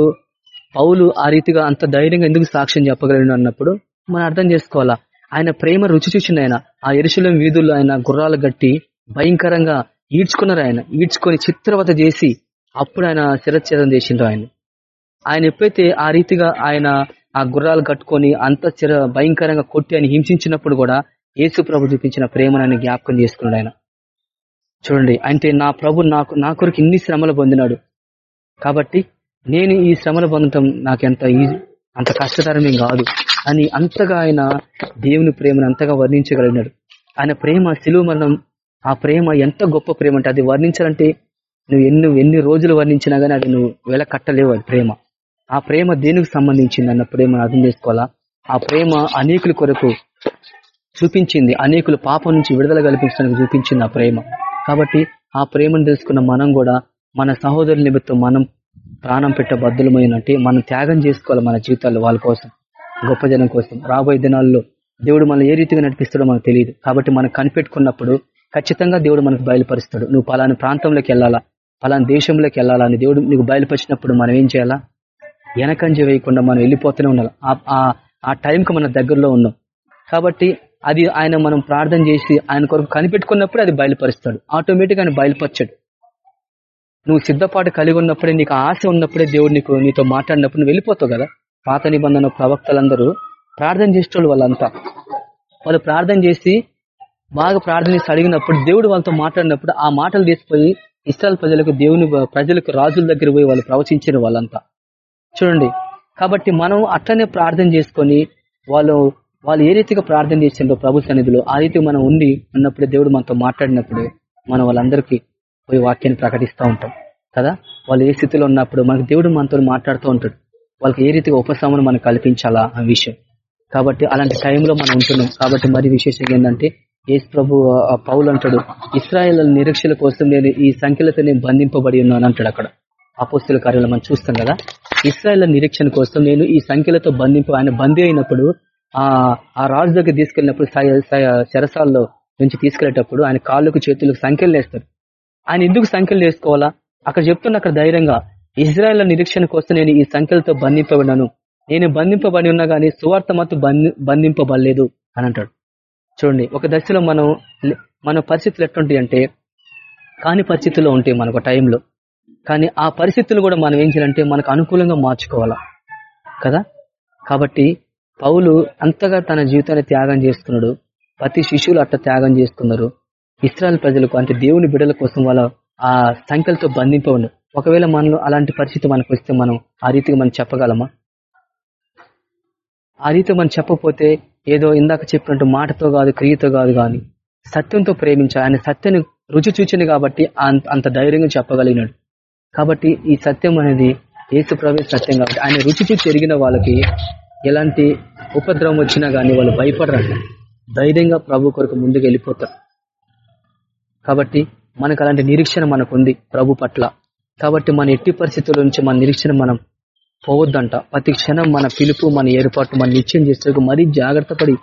పౌలు ఆ రీతిగా అంత ధైర్యంగా ఎందుకు సాక్ష్యం చెప్పగలను అన్నప్పుడు మనం అర్థం చేసుకోవాలా? ఆయన ప్రేమ రుచి చూసింది ఆయన. ఆ ఎరుశలం వీధుల్లో ఆయన గుర్రాలు గట్టి భయంకరంగా ఈడ్చుకున్నారు ఆయన. ఈడ్చుకొని చిత్రవత చేసి అప్పుడు ఆయన శిరచ్ఛేదం చేసిండ్రు ఆయన. ఆయన ఎప్పుడైతే ఆ రీతిగా ఆయన ఆ గుర్రాలు కట్టుకొని అంత చిర భయంకరంగా కొట్టి ఆయన హింసించినప్పుడు కూడా యేసు ప్రభు చూపించిన ప్రేమను ఆయన జ్ఞాపకం చేసుకున్నాడు ఆయన. చూడండి అంటే నా ప్రభు నాకు నా కొరకు ఇన్ని శ్రమలు పొందినాడు. కాబట్టి నేను ఈ శ్రమలు పొందటం నాకెంత ఈజీ అంత కష్టతరమేం కాదు. అని అంతగా ఆయన దేవుని ప్రేమను అంతగా వర్ణించగలిగినాడు. ఆయన ప్రేమ శిలువ మరణం ఆ ప్రేమ ఎంత గొప్ప ప్రేమ అంటే అది వర్ణించాలంటే నువ్వు ఎన్ని ఎన్ని రోజులు వర్ణించినా గానీ అది నువ్వు వెల కట్టలేవు అది ప్రేమ. ఆ ప్రేమ దేనికి సంబంధించింది? అన్న ప్రేమను అర్థం చేసుకోవాలా? ఆ ప్రేమ అనేకుల కొరకు చూపించింది అనేకులు పాపం నుంచి విడుదల కల్పించడానికి చూపించింది ఆ ప్రేమ. కాబట్టి ఆ ప్రేమను తెలుసుకున్న మనం కూడా మన సహోదరుల నిమిత్తం మనం ప్రాణం పెట్ట బద్దులమైనట్టే మనం త్యాగం చేసుకోవాలి మన జీవితాల్లో వాళ్ళ కోసం. గొప్ప జనం కోసం. రాబోయే దినాల్లో దేవుడు మనల్ని ఏ రీతిగా నడిపిస్తాడో మనకు తెలియదు. కాబట్టి మనం కనిపెట్టుకున్నప్పుడు ఖచ్చితంగా దేవుడు మనకు బయలుపరుస్తాడు. నువ్వు పలాని ప్రాంతంలోకి వెళ్ళాలా? పలాని దేశంలోకి వెళ్ళాలా? అని దేవుడు నీకు బయలుపరిచినప్పుడు మనం ఏం చేయాలా? వెనకంజ వేయకుండా మనం వెళ్ళిపోతూనే ఉండాలి. ఆ టైంకి మన దగ్గరలో ఉన్నాం. కాబట్టి అది ఆయన మనం ప్రార్థన చేసి ఆయన కొరకు కనిపెట్టుకున్నప్పుడు అది బయలుపరుస్తాడు. ఆటోమేటిక్ ఆయన బయలుపరచాడు. నువ్వు సిద్ధపాటు కలిగి ఉన్నప్పుడే నీకు ఆశ ఉన్నప్పుడే దేవుడు నీకు నీతో మాట్లాడినప్పుడు నువ్వు వెళ్ళిపోతావు కదా? పాత నిబంధన ప్రవక్తలందరూ ప్రార్థన చేసేటోళ్ళు వాళ్ళంతా. వాళ్ళు ప్రార్థన చేసి బాగా ప్రార్థన చేసి అడిగినప్పుడు దేవుడు వాళ్ళతో మాట్లాడినప్పుడు ఆ మాటలు తీసుకుపోయి ఇస్రాయల్ ప్రజలకు దేవుని ప్రజలకు రాజుల దగ్గర పోయి వాళ్ళు ప్రవచించారు వాళ్ళంతా. చూడండి. కాబట్టి మనం అట్లనే ప్రార్థన చేసుకొని వాళ్ళు వాళ్ళు ఏ రీతిగా ప్రార్థన చేసిండో ప్రభు సన్నిధిలో ఆ రీతి మనం ఉండి ఉన్నప్పుడు దేవుడు మనతో మాట్లాడినప్పుడు మనం వాళ్ళందరికీ పోయి వాక్యాన్ని ప్రకటిస్తూ ఉంటాం. కదా? వాళ్ళు ఏ స్థితిలో ఉన్నప్పుడు మనకు దేవుడు మనతో మాట్లాడుతూ ఉంటాడు. వాళ్ళకి ఏ రీతిగా ఉపశమనం మనం కల్పించాలా ఆ విషయం. కాబట్టి అలాంటి టైంలో మనం ఉంటున్నాం. కాబట్టి మరి విశేషంగా ఏంటంటే యేసు ప్రభు పౌలు అంటాడు ఇస్రాయల్ నిరీక్షల కోసం నేను ఈ సంఖ్యలతో నేను బంధింపబడి ఉన్నాను అంటాడు అక్కడ. అపోస్తుల కార్యాలు మనం చూస్తాం కదా ఇస్రాయల్ నిరీక్షణ కోసం నేను ఈ సంఖ్యలతో బంధింపు ఆయన బందీ అయినప్పుడు ఆ ఆ రాజు దగ్గర తీసుకెళ్ళినప్పుడు చెరసాల్లో నుంచి తీసుకెళ్ళేటప్పుడు ఆయన కాళ్ళకు చేతులకు సంఖ్యలు వేస్తారు ఆయన ఎందుకు సంఖ్యలు వేసుకోవాలా అక్కడ చెప్తున్న అక్కడ ధైర్యంగా ఇజ్రాయల్ నిరీక్షణ కోసం నేను ఈ సంఖ్యలతో బంధింపబడినాను. నేను బంధింపబడి ఉన్నా గానీ సువార్త మాత్రం బంధింపబడలేదు అని అంటాడు. చూడండి ఒక దశలో మనం మన పరిస్థితులు ఎట్లుంటాయి అంటే కాని పరిస్థితుల్లో ఉంటాయి మనకు టైంలో. కానీ ఆ పరిస్థితులు కూడా మనం ఏం చేయాలంటే మనకు అనుకూలంగా మార్చుకోవాలా? కదా? కాబట్టి పౌలు అంతగా తన జీవితాన్ని త్యాగం చేస్తున్నాడు. ప్రతి శిష్యులు అట్ట త్యాగం చేస్తున్నారు. ఇస్రాయల్ ప్రజలకు అంటే దేవుని బిడ్డల కోసం వాళ్ళ ఆ సంఖ్యలతో బంధింపండు ఒకవేళ మనలో అలాంటి పరిస్థితి మనకు వస్తే మనం ఆ రీతికి మనం చెప్పగలమా? ఆ రీతి మనం చెప్పకపోతే ఏదో ఇందాక చెప్పినట్టు మాటతో కాదు క్రియతో కాదు కానీ సత్యంతో ప్రేమించాలి ఆయన సత్యాన్ని రుచి చూచింది కాబట్టి అంత ధైర్యంగా చెప్పగలిగినాడు. కాబట్టి ఈ సత్యం అనేది ఏసు ప్రవేశ సత్యం కాబట్టి ఆయన రుచి చూసి ఎరిగిన వాళ్ళకి ఎలాంటి ఉపద్రవం వచ్చినా కానీ వాళ్ళు భయపడరండి ధైర్యంగా ప్రభు కొరకు ముందుకు వెళ్ళిపోతారు. కాబట్టి మనకు అలాంటి నిరీక్షణ మనకు ఉంది ప్రభు పట్ల. కాబట్టి మన ఎట్టి పరిస్థితుల నుంచి మన నిరీక్షణ మనం పోవద్దంట. ప్రతి క్షణం మన పిలుపు మన ఏర్పాటు మన నిత్యం చేసేందుకు మరీ జాగ్రత్త పడి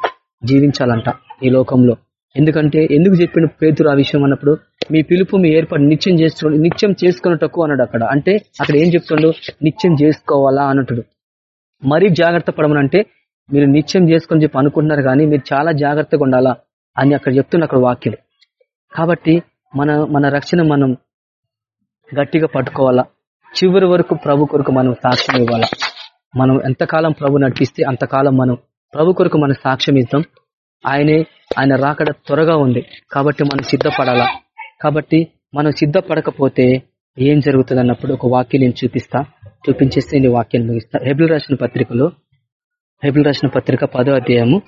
జీవించాలంట ఈ లోకంలో. ఎందుకంటే ఎందుకు చెప్పిన పేతురు ఆ విషయం అన్నప్పుడు మీ పిలుపు మీ ఏర్పాటు నిత్యం చేసుకో నిత్యం చేసుకున్నటకు అన్నాడు అక్కడ. అంటే అక్కడ ఏం చెప్తుండో? నిత్యం చేసుకోవాలా అన్నట్టుడు. మరీ జాగ్రత్త పడమనంటే మీరు నిత్యం చేసుకొని చెప్పి అనుకుంటున్నారు కానీ మీరు చాలా జాగ్రత్తగా ఉండాలా అని అక్కడ చెప్తున్న అక్కడ వాక్యం. కాబట్టి మన మన రక్షణ మనం గట్టిగా పట్టుకోవాలా? చివరి వరకు ప్రభు కొరకు మనం సాక్ష్యం ఇవ్వాలా? మనం ఎంతకాలం ప్రభు నడిపిస్తే అంతకాలం మనం ప్రభు కొరకు మనం సాక్ష్యం ఇద్దాం. ఆయనే ఆయన రాకడ త్వరగా ఉంది. కాబట్టి మనం సిద్ధపడాలా? కాబట్టి మనం సిద్ధపడకపోతే ఏం జరుగుతుంది అన్నప్పుడు ఒక వాక్యం నేను చూపిస్తా. చూపించేస్తే నేను వాక్యాన్ని ముగిస్తా. హెబిల్ రాసిన పత్రికలో హెబిల్ రాసిన పత్రిక పదో అధ్యాయము.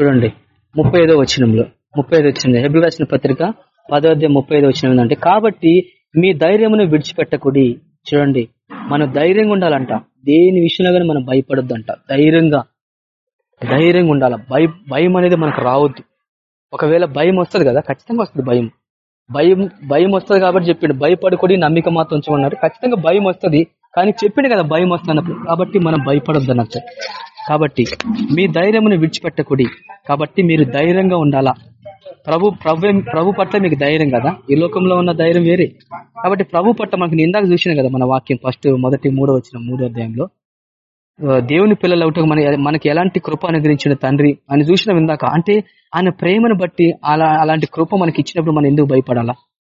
చూడండి. ముప్పై ఐదో వచ్చినంలో ముప్పై ఐదు వచ్చిన హెబిల్ రాసిన పత్రిక పదో అధ్యాయం ముప్పై ఐదో వచ్చిన ఏంటంటే కాబట్టి మీ ధైర్యమును విడిచిపెట్టకుడి. చూడండి మనం ధైర్యంగా ఉండాలంట. దేని విషయంలో కానీ మనం భయపడొద్దంట. ధైర్యంగా ధైర్యంగా ఉండాల. భయం భయం అనేది మనకు రావద్దు. ఒకవేళ భయం వస్తుంది కదా ఖచ్చితంగా వస్తుంది భయం. భయం భయం వస్తుంది కాబట్టి చెప్పిండు. భయపడకూడి నమ్మిక మాత్రం ఉంచమన్నారు ఖచ్చితంగా భయం వస్తుంది. కానీ చెప్పిండు కదా భయం వస్తున్నప్పుడు కాబట్టి మనం భయపడొద్దు అన్నట్టు కాబట్టి మీ ధైర్యమును విడిచిపెట్టకుడి. కాబట్టి మీరు ధైర్యంగా ఉండాలా. ప్రభు ప్రభు ప్రభు పట్ల మీకు ధైర్యం కదా? ఈ లోకంలో ఉన్న ధైర్యం వేరే. కాబట్టి ప్రభు పట్ల మనకి ఇందాక చూసిన కదా మన వాక్యం ఫస్ట్ మొదటి మూడో వచ్చిన మూడో అధ్యాయంలో. దేవుని పిల్లలు అవుట మన మనకి ఎలాంటి కృప అనుగ్రహించిన తండ్రి అని చూసిన ఇందాక. అంటే ఆయన ప్రేమను బట్టి అలా అలాంటి కృప మనకి ఇచ్చినప్పుడు మనం ఎందుకు భయపడాలా?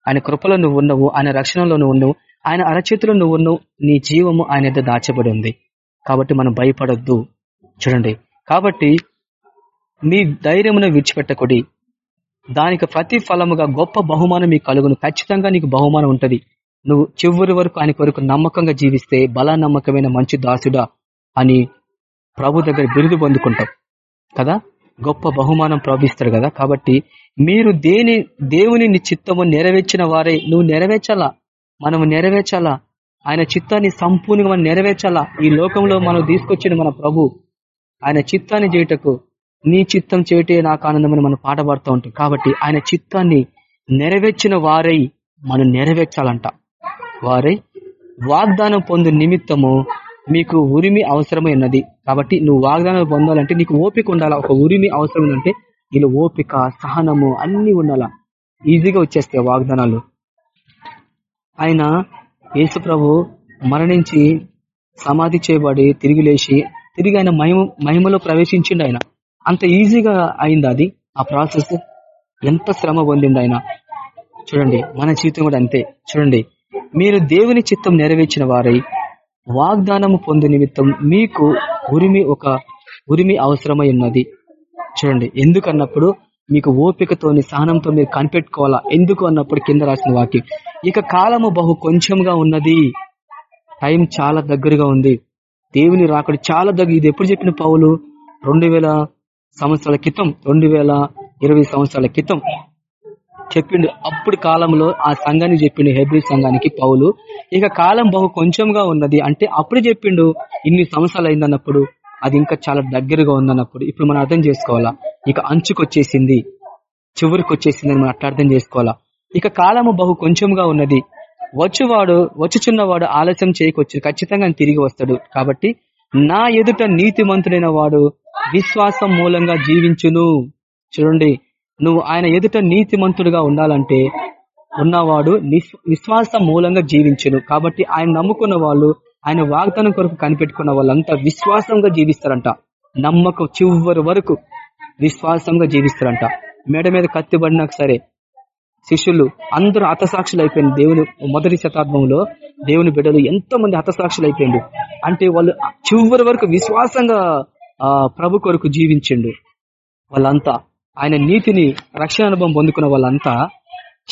ఆయన కృపలో నువ్వు ఉన్నావు ఆయన రక్షణలో నువ్వు ఉన్నావు ఆయన అరచేతిలో నువ్వు ఉన్నావు నీ జీవము ఆయన ఎద్ద దాచబడి ఉంది. కాబట్టి మనం భయపడొద్దు. చూడండి. కాబట్టి నీ ధైర్యమును విడిచిపెట్టకుడి దానికి ప్రతి ఫలముగా గొప్ప బహుమానం మీకు కలుగును. ఖచ్చితంగా నీకు బహుమానం ఉంటది. నువ్వు చివరి వరకు ఆయన కొరకు నమ్మకంగా జీవిస్తే బలా నమ్మకమైన మంచి దాసుడా అని ప్రభు దగ్గర బిరుదు పొందుకుంటావు కదా? గొప్ప బహుమానం ప్రవహిస్తాడు కదా? కాబట్టి మీరు దేని దేవుని ని చిత్తము నెరవేర్చిన వారే నువ్వు నెరవేర్చాలా? మనం నెరవేర్చాలా? ఆయన చిత్తాన్ని సంపూర్ణంగా మనం నెరవేర్చాలా? ఈ లోకంలో మనం తీసుకొచ్చిన మన ప్రభు ఆయన చిత్తాన్ని చేయటకు నీ చిత్తం చేయటే నాకు ఆనందమని మనం పాట పాడుతూ ఉంటాం. కాబట్టి ఆయన చిత్తాన్ని నెరవేర్చిన వారై మనం నెరవేర్చాలంట. వారై వాగ్దానం పొందు నిమిత్తము మీకు ఉరిమి అవసరమై ఉన్నది. కాబట్టి నువ్వు వాగ్దానం పొందాలంటే నీకు ఓపిక ఉండాలా? ఒక ఉరిమి అవసరం ఉందంటే నీళ్ళు ఓపిక సహనము అన్ని ఉండాలా? ఈజీగా వచ్చేస్తాయి వాగ్దానాలు. ఆయన యేసు ప్రభు మరణించి సమాధి చేయబడి తిరిగి లేచి తిరిగి ఆయన మహిమ మహిమలో ప్రవేశించిండు ఆయన. అంత ఈజీగా అయింది అది? ఆ ప్రాసెస్ ఎంత శ్రమ పొందింది ఆయన? చూడండి మన జీవితం కూడా అంతే. చూడండి మీరు దేవుని చిత్తం నెరవేర్చిన వారై వాగ్దానము పొందు నిమిత్తం మీకు ఉరిమి ఒక ఉరిమి అవసరమై ఉన్నది. చూడండి ఎందుకన్నప్పుడు మీకు ఓపికతోని సహనంతో మీరు కనిపెట్టుకోవాలా? ఎందుకు అన్నప్పుడు కింద రాసిన వాక్యం. ఇక కాలము బహు కొంచెంగా ఉన్నది. టైం చాలా దగ్గరగా ఉంది. దేవుని రాకడు చాలా దగ్గర. ఇది ఎప్పుడు చెప్పిన పౌలు? రెండు వేల సంవత్సరాల క్రితం రెండు వేల ఇరవై సంవత్సరాల క్రితం చెప్పిండు. అప్పుడు కాలంలో ఆ సంఘానికి చెప్పిండు హెబ్రి సంఘానికి పౌలు. ఇక కాలం బహు కొంచెంగా ఉన్నది. అంటే అప్పుడు చెప్పిండు ఇన్ని సంవత్సరాలు అయిందన్నప్పుడు అది ఇంకా చాలా దగ్గరగా ఉందన్నప్పుడు. ఇప్పుడు మనం అర్థం చేసుకోవాలా? ఇక అంచుకొచ్చేసింది చివరికి వచ్చేసింది అని మనం అట్లా అర్థం చేసుకోవాలా? ఇక కాలము బహు కొంచెంగా ఉన్నది. వచ్చువాడు వచ్చుచున్నవాడు ఆలస్యం చేయకొచ్చు ఖచ్చితంగా తిరిగి వస్తాడు. కాబట్టి నా ఎదుట నీతిమంతుడైన వాడు విశ్వాసం మూలంగా జీవించును. చూడండి నువ్వు ఆయన ఎదుట నీతిమంతుడుగా ఉండాలంటే ఉన్నవాడు విశ్వాసం మూలంగా జీవించును. కాబట్టి ఆయన నమ్ముకున్న వాళ్ళు ఆయన వాగ్దానం కొరకు కనిపెట్టుకున్న వాళ్ళంతా విశ్వాసంగా జీవిస్తారంట. నమ్మకం చివరి వరకు విశ్వాసంగా జీవిస్తారంట. మేడ మీద కత్తిబడినాక సరే శిష్యులు అందరూ హతసాక్షులు అయిపోయింది దేవుని మొదటి శతాబ్దంలో దేవుని బిడ్డలు ఎంతో మంది హతసాక్షులు అయిపోయింది అంటే వాళ్ళు చివరి వరకు విశ్వాసంగా ప్రభు కొరకు జీవించిండు. వాళ్ళంతా. ఆయన నీతిని రక్షణ అనుభవం పొందుకున్న వాళ్ళంతా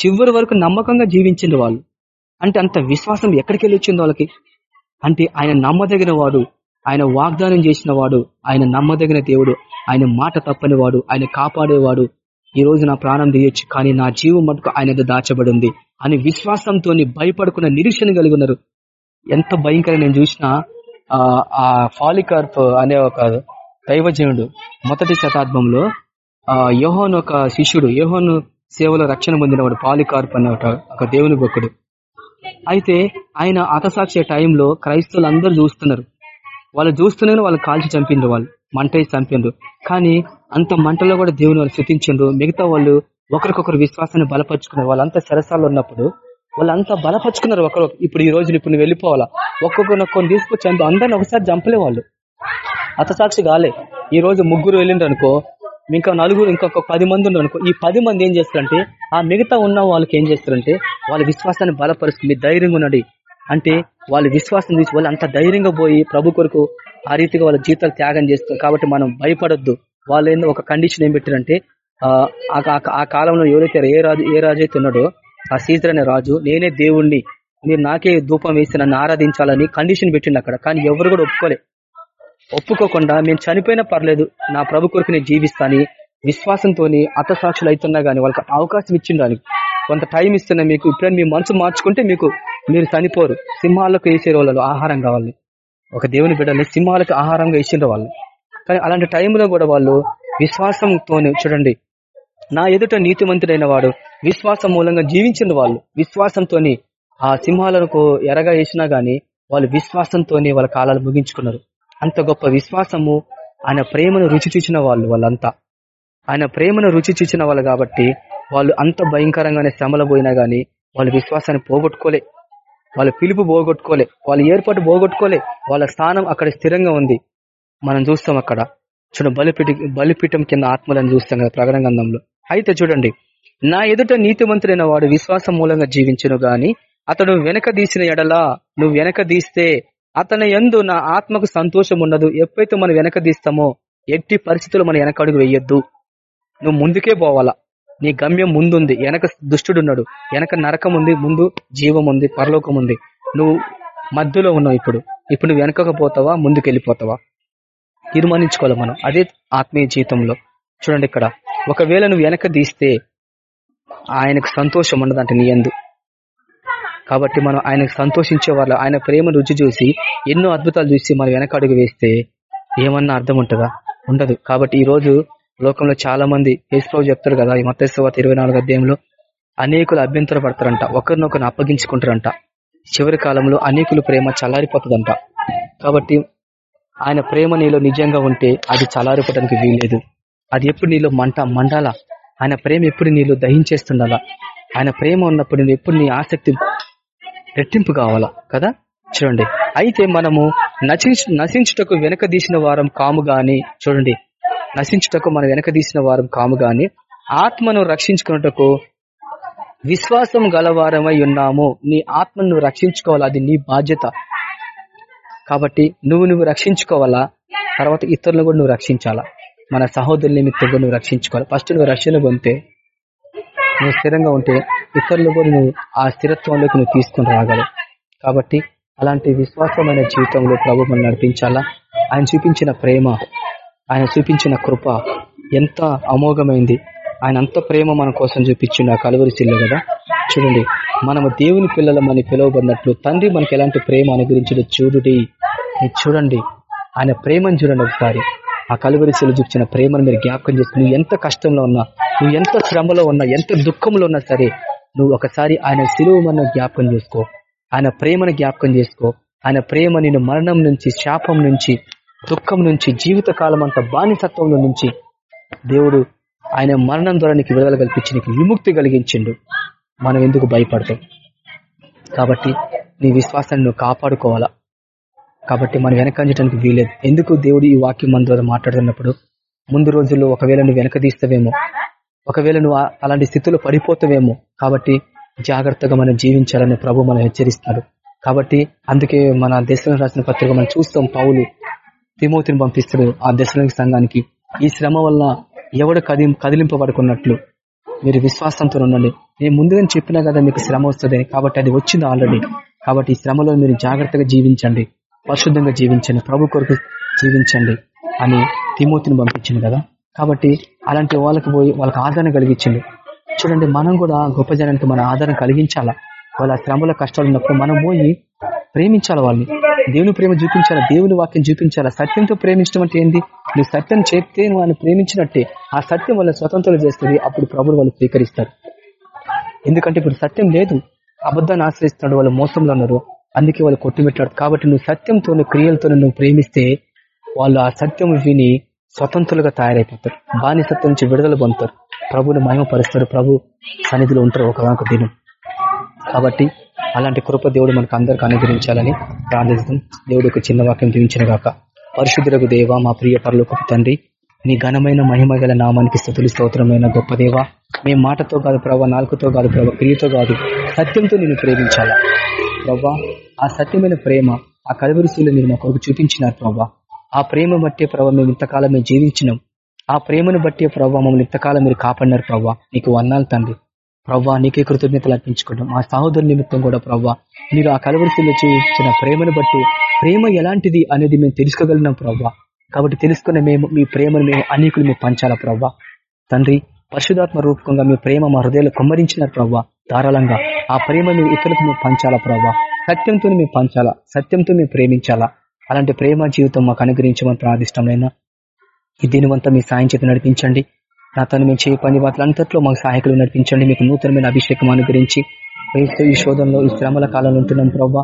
చివరి వరకు నమ్మకంగా జీవించిండు వాళ్ళు. అంటే అంత విశ్వాసం ఎక్కడికి వెళ్ళి వచ్చింది వాళ్ళకి? అంటే ఆయన నమ్మదగిన వాడు ఆయన వాగ్దానం చేసిన వాడు ఆయన నమ్మదగిన దేవుడు ఆయన మాట తప్పని వాడు ఆయన కాపాడేవాడు ఈ రోజు నా ప్రాణం తీయొచ్చు కానీ నా జీవం మటుకు ఆయన దాచబడి ఉంది అని విశ్వాసంతో భయపడుకున్న నిరీక్షణ కలిగి ఉన్నారు. ఎంత భయంకర నేను చూసిన ఆ ఫాలికార్ప్ అనే ఒక దైవజనుడు మొదటి శతాబ్దంలో ఆ యోహోన్ ఒక శిష్యుడు యోహోను సేవలో రక్షణ పొందినవాడు పాలికార్ప్ అనే ఒక దేవుని భక్తుడు. అయితే ఆయన అతసాక్షి టైంలో క్రైస్తవులు అందరూ చూస్తున్నారు. వాళ్ళు చూస్తున్నారు వాళ్ళు కాల్చి చంపిండ్రు వాళ్ళు మంట చంపిండ్రు కానీ అంత మంటలో కూడా దేవుని వాళ్ళు శృతించిండ్రు మిగతా వాళ్ళు ఒకరికొకరు విశ్వాసాన్ని బలపరుచుకున్నారు. వాళ్ళంతా సరసాలు ఉన్నప్పుడు వాళ్ళంతా బలపరుచుకున్నారు ఒకరు. ఇప్పుడు ఈ రోజు ఇప్పుడు నువ్వు వెళ్ళిపోవాలా? ఒక్కొక్కరిని తీసుకొచ్చి అందరిని ఒకసారి చంపలే వాళ్ళు హతసాక్షి కాలే. ఈ రోజు ముగ్గురు వెళ్ళిండ్రు అనుకో ఇంకా నలుగురు ఇంకొక పది మంది ఉన్నారు అనుకో ఈ పది మంది ఏం చేస్తారంటే ఆ మిగతా ఉన్న వాళ్ళకి ఏం చేస్తారంటే వాళ్ళ విశ్వాసాన్ని బలపరుస్తుంది ధైర్యంగా ఉన్నది అంటే వాళ్ళ విశ్వాసం తీసి వాళ్ళు అంత ధైర్యంగా పోయి ప్రభు కొరకు ఆ రీతిగా వాళ్ళ జీవితాలు త్యాగం చేస్తారు. కాబట్టి మనం భయపడొద్దు. వాళ్ళు ఏందో ఒక కండిషన్ ఏం పెట్టారంటే ఆ ఆ- ఆ కాలంలో ఎవరైతే ఏ రాజు ఏ రాజు అయితే ఉన్నాడో ఆ సీజర్ అనే రాజు నేనే దేవుణ్ణి మీరు నాకే ధూపం వేసి నన్ను ఆరాధించాలని కండిషన్ పెట్టిండు అక్కడ. కానీ ఎవరు కూడా ఒప్పుకోలే. ఒప్పుకోకుండా మేము చనిపోయినా పర్లేదు నా ప్రభు కొరకు నేను జీవిస్తాని విశ్వాసంతో అతసాక్షులు అవుతున్నా గానీ వాళ్ళకి అవకాశం ఇచ్చిండడానికి కొంత టైం ఇస్తున్నా మీకు. ఇప్పుడైనా మీ మనసు మార్చుకుంటే మీకు మీరు చనిపోరు. సింహాలకు వేసే వాళ్ళు ఆహారం కావాలి. ఒక దేవుని బిడ్డని సింహాలకు ఆహారంగా ఇచ్చిండ్రు వాళ్ళు. కానీ అలాంటి టైంలో కూడా వాళ్ళు విశ్వాసంతో చూడండి. నా ఎదుట నీతిమంతుడైన వాడు విశ్వాసం మూలంగా జీవించిన వాళ్ళు. విశ్వాసంతో ఆ సింహాలకు ఎరగా వేసినా గాని వాళ్ళు విశ్వాసంతో వాళ్ళ కాలాలు ముగించుకున్నారు. అంత గొప్ప విశ్వాసము ఆయన ప్రేమను రుచి చూచిన వాళ్ళు వాళ్ళంతా. ఆయన ప్రేమను రుచి చూసిన వాళ్ళు కాబట్టి వాళ్ళు అంత భయంకరంగానే శ్రమలు పోయినా గానీ వాళ్ళ విశ్వాసాన్ని పోగొట్టుకోలే. వాళ్ళ పిలుపు పోగొట్టుకోలే. వాళ్ళ ఏర్పాటు పోగొట్టుకోలే. వాళ్ళ స్థానం అక్కడ స్థిరంగా ఉంది. మనం చూస్తాం అక్కడ. చూడ బలిపీఠ బలిపీఠం కింద ఆత్మలను చూస్తాం కదా ప్రకటన గంధంలో అయితే చూడండి నా ఎదుట నీతిమంతుడైన వాడు విశ్వాసం మూలంగా జీవించును గాని అతడు వెనక తీసిన ఎడలా నువ్వు వెనక తీస్తే అతని ఎందు నా ఆత్మకు సంతోషం ఉండదు ఎప్పుడైతే మనం వెనక తీస్తామో ఎట్టి పరిస్థితులు మనం వెనక అడుగు వేయొద్దు. నువ్వు ముందుకే పోవాలా. నీ గమ్యం ముందుంది. వెనక దుష్టుడున్నాడు. వెనక నరకం ఉంది ముందు జీవం ఉంది పరలోకం ఉంది నువ్వు మధ్యలో ఉన్నావు ఇప్పుడు. ఇప్పుడు నువ్వు వెనకకు పోతావా? ముందుకు వెళ్ళిపోతావా తీర్మానించుకోవాలి మనం. అదే ఆత్మీయ జీవితంలో. చూడండి ఇక్కడ. ఒకవేళ నువ్వు వెనక తీస్తే ఆయనకు సంతోషం ఉండదంటే నీ ఎందు కాబట్టి మనం ఆయనకు సంతోషించే వాళ్ళు. ఆయన ప్రేమ రుచి చూసి ఎన్నో అద్భుతాలు చూసి మనం వెనక అడుగు వేస్తే ఏమన్నా అర్థం ఉంటుందా? ఉండదు. కాబట్టి ఈ రోజు లోకంలో చాలా మంది యేసుప్రభు చెప్తారు కదా ఈ మత్స్యవాత ఇరవై నాలుగు అధ్యాయంలో అనేకులు అభ్యంతర పడతారంట ఒకరినొకరిని అప్పగించుకుంటారంట. చివరి కాలంలో అనేకులు ప్రేమ చల్లారిపోతుందంట. కాబట్టి ఆయన ప్రేమ నీలో నిజంగా ఉంటే అది చలారిపోవడానికి వీల్లేదు. అది ఎప్పుడు నీలో మంట మండాలా? ఆయన ప్రేమ ఎప్పుడు నీలో దహించేస్తుండాలా? ఆయన ప్రేమ ఉన్నప్పుడు ఎప్పుడు నీ ఆసక్తి రెట్టింపు కావాలా? కదా? చూడండి. అయితే మనము నశించ నశించుటకు వెనక తీసిన వారం కాము గాని చూడండి. నశించుటకు మనం వెనక తీసిన వారం కాము గాని ఆత్మను రక్షించుకున్నటకు విశ్వాసం గలవారమై ఉన్నాము. నీ ఆత్మను రక్షించుకోవాలా రక్షించుకోవాలి? అది నీ బాధ్యత. కాబట్టి నువ్వు నువ్వు రక్షించుకోవాలా? తర్వాత ఇతరులను కూడా నువ్వు రక్షించాలా? మన సహోదరుల నిమిత్తం నువ్వు రక్షించుకోవాలి? ఫస్ట్ నువ్వు రక్షణ పొందితే నువ్వు స్థిరంగా ఉంటే ఇతరులు కూడా నువ్వు ఆ స్థిరత్వంలోకి నువ్వు తీసుకుని రాగలవు. కాబట్టి అలాంటి విశ్వాసమైన జీవితంలో ప్రభు మనం నడిపించాలా? ఆయన చూపించిన ప్రేమ ఆయన చూపించిన కృప ఎంత అమోఘమైంది. ఆయన అంత ప్రేమ మన కోసం చూపించిండు ఆ కలువరి శిల్లు కదా. చూడండి మనము దేవుని పిల్లలమని పిలువబడినట్లు తండ్రి మనకి ఎలాంటి ప్రేమ అనుగురించడు చూడుడి. చూడండి ఆయన ప్రేమను చూడండి ఒకసారి. ఆ కలువరి శిలు చూపించిన ప్రేమను మీరు జ్ఞాపకం చేసి నువ్వు ఎంత కష్టంలో ఉన్నా నువ్వు ఎంత శ్రమలో ఉన్నా ఎంత దుఃఖంలో ఉన్నా సరే నువ్వు ఒకసారి ఆయన శిలువ జ్ఞాపకం చేసుకో. ఆయన ప్రేమను జ్ఞాపకం చేసుకో. ఆయన ప్రేమ నేను మరణం నుంచి శాపం నుంచి దుఃఖం నుంచి జీవిత కాలం అంతా బానిసత్వంలో నుంచి దేవుడు ఆయన మరణం ద్వారా నీకు విడుదల కల్పించి నీకు విముక్తి కలిగించిండు. మనం ఎందుకు భయపడతాం? కాబట్టి నీ విశ్వాసాన్ని నువ్వు కాపాడుకోవాలా? కాబట్టి మనం వెనకంజటానికి వీలేదు ఎందుకు దేవుడు ఈ వాక్యం మన ద్వారా మాట్లాడుతున్నప్పుడు? ముందు రోజుల్లో ఒకవేళ నువ్వు వెనక తీస్తావేమో? ఒకవేళ నువ్వు అలాంటి స్థితిలో పడిపోతావేమో? కాబట్టి జాగ్రత్తగా మనం జీవించాలని ప్రభు మనం హెచ్చరిస్తాడు. కాబట్టి అందుకే మన దేశంలో రాసిన పత్రిక మనం చూస్తాం పౌలు తిమోతిని పంపిస్తాడు ఆ దశలోని సంఘానికి. ఈ శ్రమ వల్ల ఎవడు కది కదిలింపబడుకున్నట్లు మీరు విశ్వాసంతో ఉండండి. నేను ముందుగానే చెప్పినా కదా మీకు శ్రమ వస్తుంది కాబట్టి అది వచ్చింది ఆల్రెడీ కాబట్టి ఈ శ్రమలో మీరు జాగ్రత్తగా జీవించండి. పరిశుద్ధంగా జీవించండి ప్రభు కొరకు జీవించండి అని తిమోతిని పంపించింది కదా. కాబట్టి అలాంటి వాళ్ళకి పోయి వాళ్ళకి ఆదరణ కలిగించండి. చూడండి మనం కూడా గొప్ప జనానికి మన ఆదరణ కలిగించాలా? వాళ్ళ శ్రమల కష్టాలు ఉన్నప్పుడు మనం పోయి ప్రేమించాలి వాళ్ళని? దేవుని ప్రేమ చూపించాలా? దేవుని వాక్యం చూపించాలా? సత్యంతో ప్రేమించడం అంటే ఏంది? నువ్వు సత్యం చెప్తే నువ్వు ఆయన ప్రేమించినట్టే ఆ సత్యం వాళ్ళ స్వతంత్రం చేస్తుంది. అప్పుడు ప్రభులు వాళ్ళు స్వీకరిస్తారు. ఎందుకంటే ఇప్పుడు సత్యం లేదు. అబద్ధాన్ని ఆశ్రయిస్తున్నాడు వాళ్ళు మోసంలో ఉన్నారు. అందుకే వాళ్ళు కొట్టుమిట్లాడు కాబట్టి నువ్వు సత్యంతో క్రియలతో నువ్వు ప్రేమిస్తే వాళ్ళు ఆ సత్యం విని స్వతంత్రులుగా తయారైపోతారు. బానిసత్వం నుంచి విడుదల పొందుతారు. ప్రభుని మహిమపరుస్తారు. ప్రభు సన్నిధిలో ఉంటారు ఒకనొక దినం. కాబట్టి అలాంటి కృప దేవుడు మనకు అందరికి అనుగ్రహించాలని ప్రార్థిస్తాం దేవుడు ఒక చిన్న వాక్యం దీవించిన గాక. పరిశుద్ధులకు దేవ మా ప్రియ పరలోకపు తండ్రి నీ ఘనమైన మహిమ గల నామానికి స్థుతులు స్తోత్రమైన గొప్ప దేవ మేము మాటతో కాదు ప్రభావ నాలుగుతో కాదు ప్రభావ క్రియతో కాదు సత్యంతో నేను ప్రేమించాలా. ప్రభా ఆ సత్యమైన ప్రేమ ఆ కలవరిశీలు మీరు మా కొరకు చూపించినారు ప్రభా ఆ ప్రేమ బట్టే ప్రభావ మేము ఇంతకాలం మేము జీవించినాం. ఆ ప్రేమను బట్టే ప్రభావ మమ్మల్ని ఇంతకాలం మీరు కాపాడినారు ప్రభా నీకు వన్నాలు తండ్రి. ప్రవ్వా నీకే కృతజ్ఞతలు అర్పించుకుంటాం ఆ సహోదరు నిమిత్తం కూడా ప్రవ్వా మీరు ఆ కలవరిశీలో చూపించిన ప్రేమను బట్టి ప్రేమ ఎలాంటిది అనేది మేము తెలుసుకోగలిగినాం ప్రవ్వా. కాబట్టి తెలుసుకున్న మేము మీ ప్రేమను మేము అనేకులు మేము పంచాలా ప్రవ్వా. తండ్రి పరిశుధాత్మ రూపకంగా మీ ప్రేమ మా హృదయాలు కుమ్మరించినారు ప్రవ్వా. ధారాళంగా ఆ ప్రేమను ఇతరులకు మేము పంచాలా ప్రభా? సత్యంతో మేము పంచాలా? సత్యంతో మేము ప్రేమించాలా? అలాంటి ప్రేమ జీవితం మాకు అనుగ్రహించమని ప్రార్థిష్టమైనా ఈ దీనివంతా మీ సాయం చేతి నడిపించండి. నా తను మేము చేయ పని వాటిలంతట్లో మాకు సహాయకులు నడిపించండి. మీకు నూతనమైన అభిషేకం అనుగ్రహించి ఈ శోధనలో ఈ శ్రమల కాలంలో ఉంటున్నాం ప్రభా.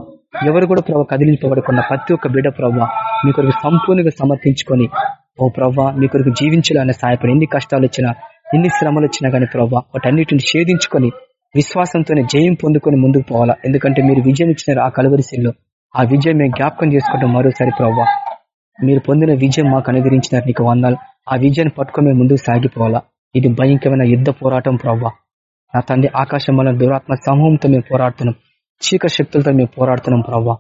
ఎవరు కూడా ప్రభావ కదిలింపబడకుండా ప్రతి ఒక్క బిడ ప్రభావ మీ కొరకు సంపూర్ణంగా సమర్పించుకొని ఓ ప్రభా మీ కొరకు జీవించాలని సహాయపడి ఎన్ని కష్టాలు వచ్చినా ఎన్ని శ్రమలు వచ్చినా కానీ వాటి వాటన్నిటిని ఛేదించుకొని విశ్వాసంతోనే జయం పొందుకొని ముందుకు పోవాలా? ఎందుకంటే మీరు విజయం ఇచ్చినారు ఆ కలవరిశీల్లో ఆ విజయం మేము జ్ఞాపకం చేసుకుంటాం మరోసారి ప్రవ్వా. మీరు పొందిన విజయం మాకు అనుగ్రహించినారు. నీకు వందాలు. ఆ విజయాన్ని పట్టుకొని మేము ముందుకు సాగిపోవాలా? ఇది భయంకరమైన యుద్ధ పోరాటం ప్రవ్వా. నా తండ్రి ఆకాశం వల్ల దురాత్మ సమూహంతో మేము పోరాడుతున్నాం. చీక శక్తులతో మేము పోరాడుతున్నాం ప్రవ్వా.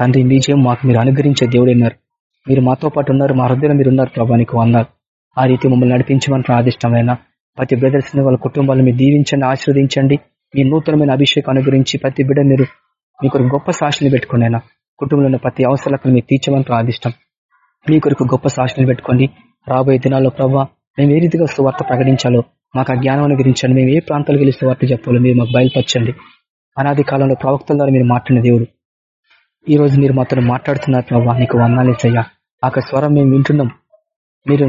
తండ్రి విజయం మాకు మీరు అనుగ్రహించే దేవుడైనారు మీరు మాతో పాటు ఉన్నారు. మా హృదయంలో మీరు ఉన్నారు ప్రభానికి నీకు వందాలు. ఆ రీతి మమ్మల్ని నడిపించమని ప్రాదిష్టమైన ప్రతి బ్రదర్స్ వాళ్ళ కుటుంబాలను మీరు దీవించండి ఆశీర్వదించండి. మీ నూతనమైన అభిషేకాన్ని గురించి ప్రతి బిడ్డ మీరు మీ కొరకు గొప్ప సాక్షులు పెట్టుకోండి అయినా కుటుంబంలో ప్రతి అవసరాలకు మీరు తీర్చమని ప్రాదిష్టం మీ కొరకు గొప్ప సాక్షులు పెట్టుకోండి. రాబోయే దినాల్లో ప్రభావ మేము ఏ రీతిగా సువార్త ప్రకటించాలో మాకు ఆ జ్ఞానం అనుగ్రహించండి. మేము ఏ ప్రాంతాలకు వెళ్ళి సువార్త చెప్పాలో మీరు మాకు బయలుపరచండి. అనాది కాలంలో ప్రవక్తల ద్వారా మీరు మాట్లాడిన దేవుడు. ఈ రోజు మీరు మాతో మాట్లాడుతున్నారు ప్రభావ నీకు వందాలేసయ్యా ఆ స్వరం మేము వింటున్నాం. మీరు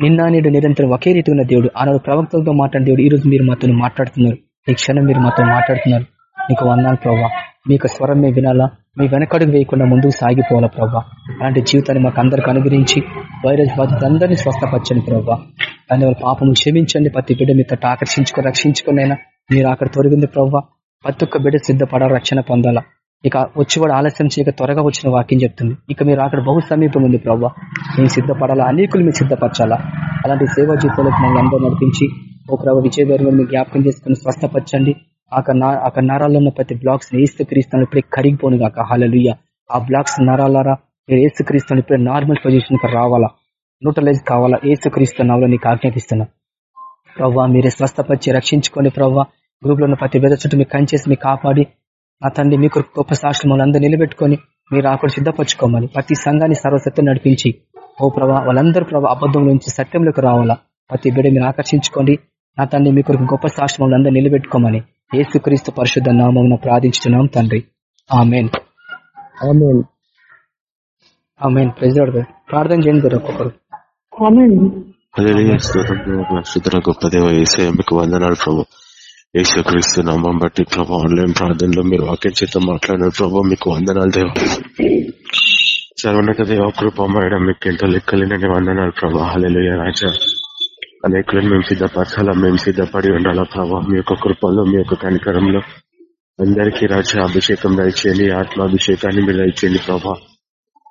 నిన్న నేడు నిరంతరం ఒకే రీతి ఉన్న దేవుడు ఆనాడు ప్రవక్తలతో మాట్లాడిన దేవుడు ఈ రోజు మీరు మాతో మాట్లాడుతున్నారు. ఈ క్షణం మీరు మాతో మాట్లాడుతున్నారు. నీకు వందాలు ప్రభావ మీకు స్వరం మేము వినాలా? మీ వెనకడుగు వేయకుండా ముందుకు సాగిపోవాలా ప్రభావ అలాంటి జీవితాన్ని మాకు అందరికి అనుగ్రహించి వైరస్ బాధితులందరినీ స్వస్థపరచండి ప్రభావ దాని వాళ్ళ పాపం క్షమించండి. ప్రతి బిడ్డ మీతో ఆకర్షించుకొని రక్షించుకునైనా మీరు అక్కడ తొరిగింది ప్రభావ ప్రతి ఒక్క బిడ్డ సిద్ధపడాలి రక్షణ పొందాలా? ఇక వచ్చి కూడా ఆలస్యం చేయక త్వరగా వచ్చిన వాక్యం చెప్తుంది. ఇక మీరు అక్కడ బహు సమీపం ఉంది ప్రభావ మేము సిద్ధపడాలా? అనేకులు మీరు సిద్ధపరచాలా? అలాంటి సేవా జీవితాలకు మమ్మల్ని అందరూ నడిపించి ఓ ప్రభావ విజయ మీరు జ్ఞాపకం చేసుకుని స్వస్థపరచండి. అక్కడ నరాల్లో ఉన్న ప్రతి బ్లాక్స్ ఏసు క్రీస్తాను ఇప్పుడే కరిగిపోను కాక హాలలుయ్య ఆ బ్లాక్స్ నరాలారా మీరు ఏసు క్రీస్తాను ఇప్పుడే నార్మల్ పొజిషన్కి రావాలా? న్యూట్రలైజ్ కావాలా? ఏసు క్రీస్తున్నా నీకు ఆజ్ఞాపిస్తున్నా. ప్రవ్వా మీరే స్వస్థపరిచి రక్షించుకోండి ప్రవ్వా. గ్రూప్లో ఉన్న ప్రతి వేద చుట్టూ మీకు కంచేసి మీకు కాపాడి నా తండ్రి మీకు గొప్ప సాక్షులు అందరూ నిలబెట్టుకొని మీరు అక్కడ సిద్ధపరచుకోమని ప్రతి సంఘాన్ని సర్వసత్యం నడిపించి ఓ ప్రభా వాళ్ళందరూ ప్రభావ అబద్ధం నుంచి సత్యంలోకి రావాలా? ప్రతి బిడ్డ మీరు ఆకర్షించుకోండి. నా తండ్రి మీ కొరకు గొప్ప సాక్షులు అందరూ నిలబెట్టుకోమని ఏసుక్రీస్తు పరిశుద్ధ నామం ప్రార్థించుతున్నాం తండ్రి. ఆమెన్. ఆమెన్. ప్రార్థన చేయండి ఒక్కొక్కరు. గొప్ప దేవ ఏసే మీకు వందనాలు ప్రభు. యేసుక్రీస్తు నామం బట్టి ప్రభా ఆన్లైన్ ప్రార్థనలో మీరు వాక్యం చేత మాట్లాడిన ప్రభావ మీకు వందనాలు దేవ. సర్వనత దేవ కృపమాయడం మీకు ఎంతో లెక్కలేనని వందనాలు ప్రభా. హలెలుయ రాజా. అనేకులను మేము సిద్ధపరచాలా మేము సిద్ధపడి ఉండాలా ప్రభా. మీ యొక్క కృపలో మీ యొక్క కనికరంలో అందరికీ రాజా అభిషేకం దయచేయండి ఆత్మాభిషేకాన్ని మీరు దయచేయండి ప్రభా.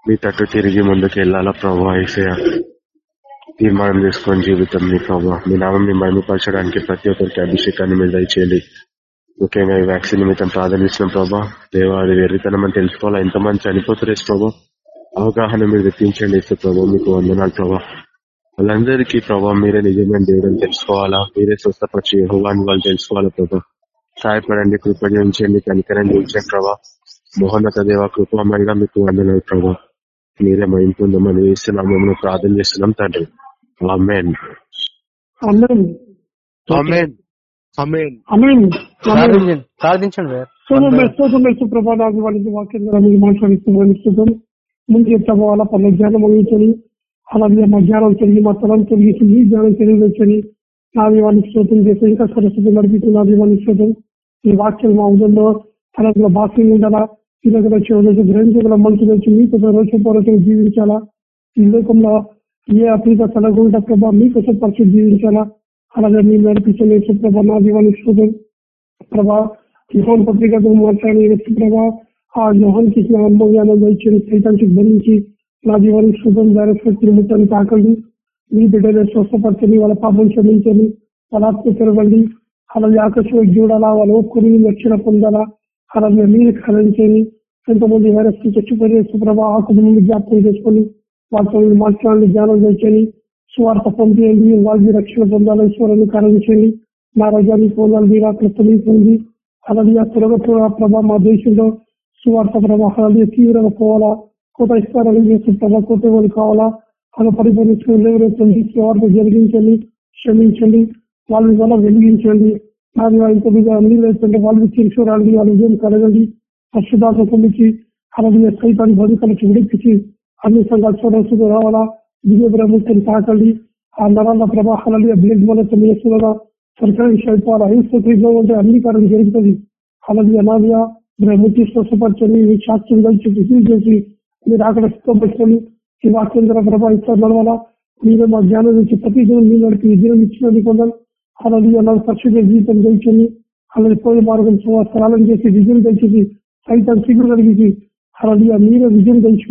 మీ తట్టు తిరిగి ముందుకు వెళ్ళాలా ప్రభా ఏసయ తీర్మానం చేసుకుని జీవితం మీ ప్రభావ మీ నామం మీ మహిమపరచడానికి ప్రతి ఒక్కరికి అభిషేకాన్ని మీరు దయచేయండి. ముఖ్యంగా ఈ వ్యాక్సిన్ నిమిత్తం ప్రాధాన్యసిన ప్రభా. దేవాది వెర్రితనం అని తెలుసుకోవాలా? ఎంతమంది చనిపోతారు ప్రభా? అవగాహన మీరు తెప్పించండి ఇస్తే ప్రభావ మీకు వందనాలు ప్రభా. వాళ్ళందరికీ ప్రభావ మీరే నిజమైన దేవుడు తెలుసుకోవాలా? మీరే స్వస్థపరిచి యహోవాన్ని వాళ్ళు తెలుసుకోవాలా ప్రభా? సహాయపడండి కృప చేయించండి కనికరం చేయించండి ప్రభా. మోహన్నత దేవ కృపమరిగా మీకు వందనాలు ప్రభా. మీరే మహింపుందమని వేస్తున్నాము ప్రార్థన చేస్తున్నాం తండ్రి. ప్రార్థించండి. ప్రభావాలు వాళ్ళకి వాక్యం మీరు మాట్లాడిస్తూ ముందు చెప్తావాలా పనుల జ్ఞానం అందించని అలాగే మా జ్ఞానం తిరిగి మా తలం తొలగించింది జ్ఞానం తెలియవచ్చని శ్రోతం చేస్తే ఇంకా సరస్వతి నడిపించి నా దీవానికి శ్రోతం ఈ వాక్యం మా ఉదయంలో తనలో భాషలు ఉండాలా? ఈ దగ్గర చివరి గ్రహించగల మనసు నుంచి మీకు రోషపూర్వకంగా జీవించాలా? ఈ లోకంలో ఏ అప్రీత కలగకుండా ప్రభా మీకోసం పరిస్థితి జీవించాలా? అలాగే మీ నడిపించలే ప్రభా నా దీవానికి శోధం ప్రభా యుహోన్ పత్రిక మాట్లాడిన ప్రభా. ఆ యుహానికి ఇచ్చిన అనుభవాలను ఇచ్చిన సైతానికి బంధించి నా దీవానికి శుభం డైరెక్ట్ తాకండి మీ బిడ్డలే స్వస్థపరచని వాళ్ళ పాపం క్షమించని వాళ్ళ ఆత్మ తెరవండి. అలాగే ఆకర్షణ చూడాలా వాళ్ళ ఒక్కరి రక్షణ పొందాలా. అలాగే మీరు కరించని ఎంతమంది వైరస్ చచ్చిపోయే సుప్రభ ఆ కుటుంబం జ్ఞాపకం చేసుకొని వాళ్ళతో మాట్లాడి జ్ఞానం తెచ్చని స్వార్థ పంపించండి వాళ్ళకి రక్షణ పొందాలని ఈశ్వరాన్ని కరించండి నా రజాన్ని పొందాలి మీరు తొలగిపోయింది అలాగే ఆ త్వరగా ప్రభా మా దేశంలో స్వార్థ ప్రవాహాలు తీవ్రంగా పోవాలా? కొత్త ఇస్తారని చేస్తున్న ప్రభా కొత్త వాళ్ళు కావాలా అలా పరిపాలించుకుని స్వార్థ జరిగించండి. క్షమించండి. వాళ్ళ వల్ల వెలిగించండి. అది ఇంకొక నీళ్ళు వాళ్ళు వాళ్ళకి వాళ్ళ విజయం కలగండి. పరిశుధాత్మ పొందించి అలాగే సైతాన్ని బతుకలకి విడిపించి అన్ని సంఘాలు చూడాల్సి రావాలా? విజయ బ్రహ్మని తాకండి ఆ నరాల ప్రవాహాలని బ్లడ్ మనతో సర్కారీ అయిపోవాలా హింస ఉంటే అన్ని జరుగుతుంది. అలాగే అనాదిగా బ్రహ్మతి స్వస్థపరచండి శాస్త్రం కలిసి రిసీవ్ చేసి మీరు అక్కడ సిద్ధపరచండి ఈ వాక్యం ద్వారా ప్రభావిస్తారు నడవాలా? మీరే మా జ్ఞానం నుంచి ప్రతి దినం మీ నడిపి విజయం ఇచ్చినది కొందరు అలాగే అలా పరిశుద్ధ జీవితం గెలిచింది అలాగే పోయి మార్గం సరాలం చేసి విజయం గెలిచి సైతం సిగురు కలిగించి అలాగే మీరే విజయం గెలిచి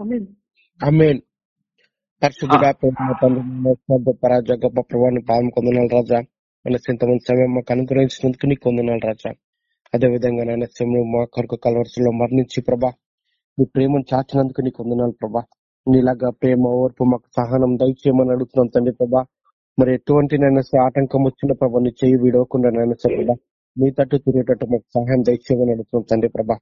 అమీన్ పరిశుద్ధుడా ప్రేమ తండ్రి నమస్కారం పరాజ గొప్ప ప్రభావం పాలన కొందనాలు రాజా. మన ఇంతమంది సమయం మాకు అనుగ్రహించినందుకు నీకు కొందనాలు రాజా. అదే విధంగా నాయన సమయం మా కొరకు కలవరసులో మరణించి ప్రభా. నీ ప్రేమను చాచినందుకు నీకు వందనాలు ప్రభా. నీలాగా ప్రేమ ఓర్పు మాకు సహనం దయచేయమని అడుగుతున్నాం తండ్రి ప్రభా. మరి ఎటువంటి నైనా ఆటంకం వచ్చిన ప్రభా నీ చేయి విడవకుండా నైనా సరే ప్రభా. నీ తట్టు తిరిగేటట్టు మాకు సహాయం దయచేయమని అడుగుతున్నాం తండ్రి ప్రభా.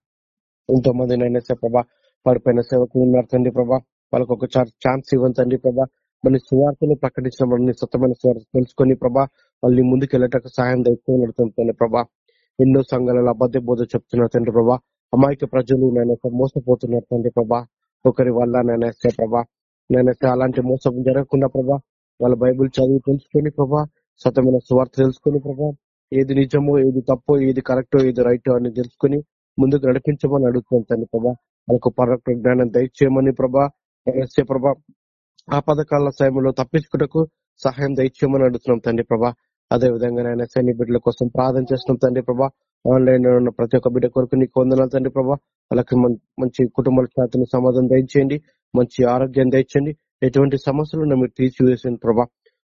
ఎంతో మంది నైనా ప్రభా పడిపోయిన సేవకులు ఉన్నారు తండ్రి ప్రభా. వాళ్ళకి ఒక ఛాన్స్ ఇవ్వండి తండ్రి ప్రభా. మన సువార్తను ప్రకటించిన వాళ్ళని సొంతమైన సువార్త తెలుసుకొని ప్రభా వాళ్ళని ముందుకు వెళ్ళటకు సహాయం దయచేయమని అడుగుతున్నాం ప్రభా. ఎన్నో సంఘాలలో అబద్ధ బోధ చెప్తున్నారు తండ్రి ప్రభా. అమాయక ప్రజలు నేను మోసపోతున్నారు తండ్రి ప్రభా. ఒకరి వల్ల నేనేస్తే ప్రభా. నేనేస్తే అలాంటి మోసం జరగకుండా ప్రభా. వాళ్ళ బైబుల్ చదివి తెలుసుకొని ప్రభా. సతమైన స్వార్థ తెలుసుకొని ప్రభా. ఏది నిజమో ఏది తప్పో ఏది కరెక్టో ఏది రైటో అని తెలుసుకుని ముందుకు నడిపించమని అడుగుతుంది తండ్రి ప్రభా. వాళ్ళకు పరక జ్ఞానం దయచేయమని ప్రభా ఎస్ఏ ప్రభా ఆ పథకాల సమయంలో తప్పించుకుటకు సహాయం దయచేయమని అడుగుతున్నాం తండ్రి ప్రభా. అదే విధంగా నాయన సైని బిడ్డల కోసం ప్రార్థన చేస్తున్నాం తండ్రి ప్రభా. ఆన్లైన్లో ఉన్న ప్రతి ఒక్క బిడ్డ కొరకు నీకు వందనాలు తండ్రి ప్రభా. వాళ్ళకి మంచి కుటుంబాల శాతం సమాధానం దయచేయండి. మంచి ఆరోగ్యం దయచేయండి. ఎటువంటి సమస్యలు మీరు తీసివేసిన ప్రభా.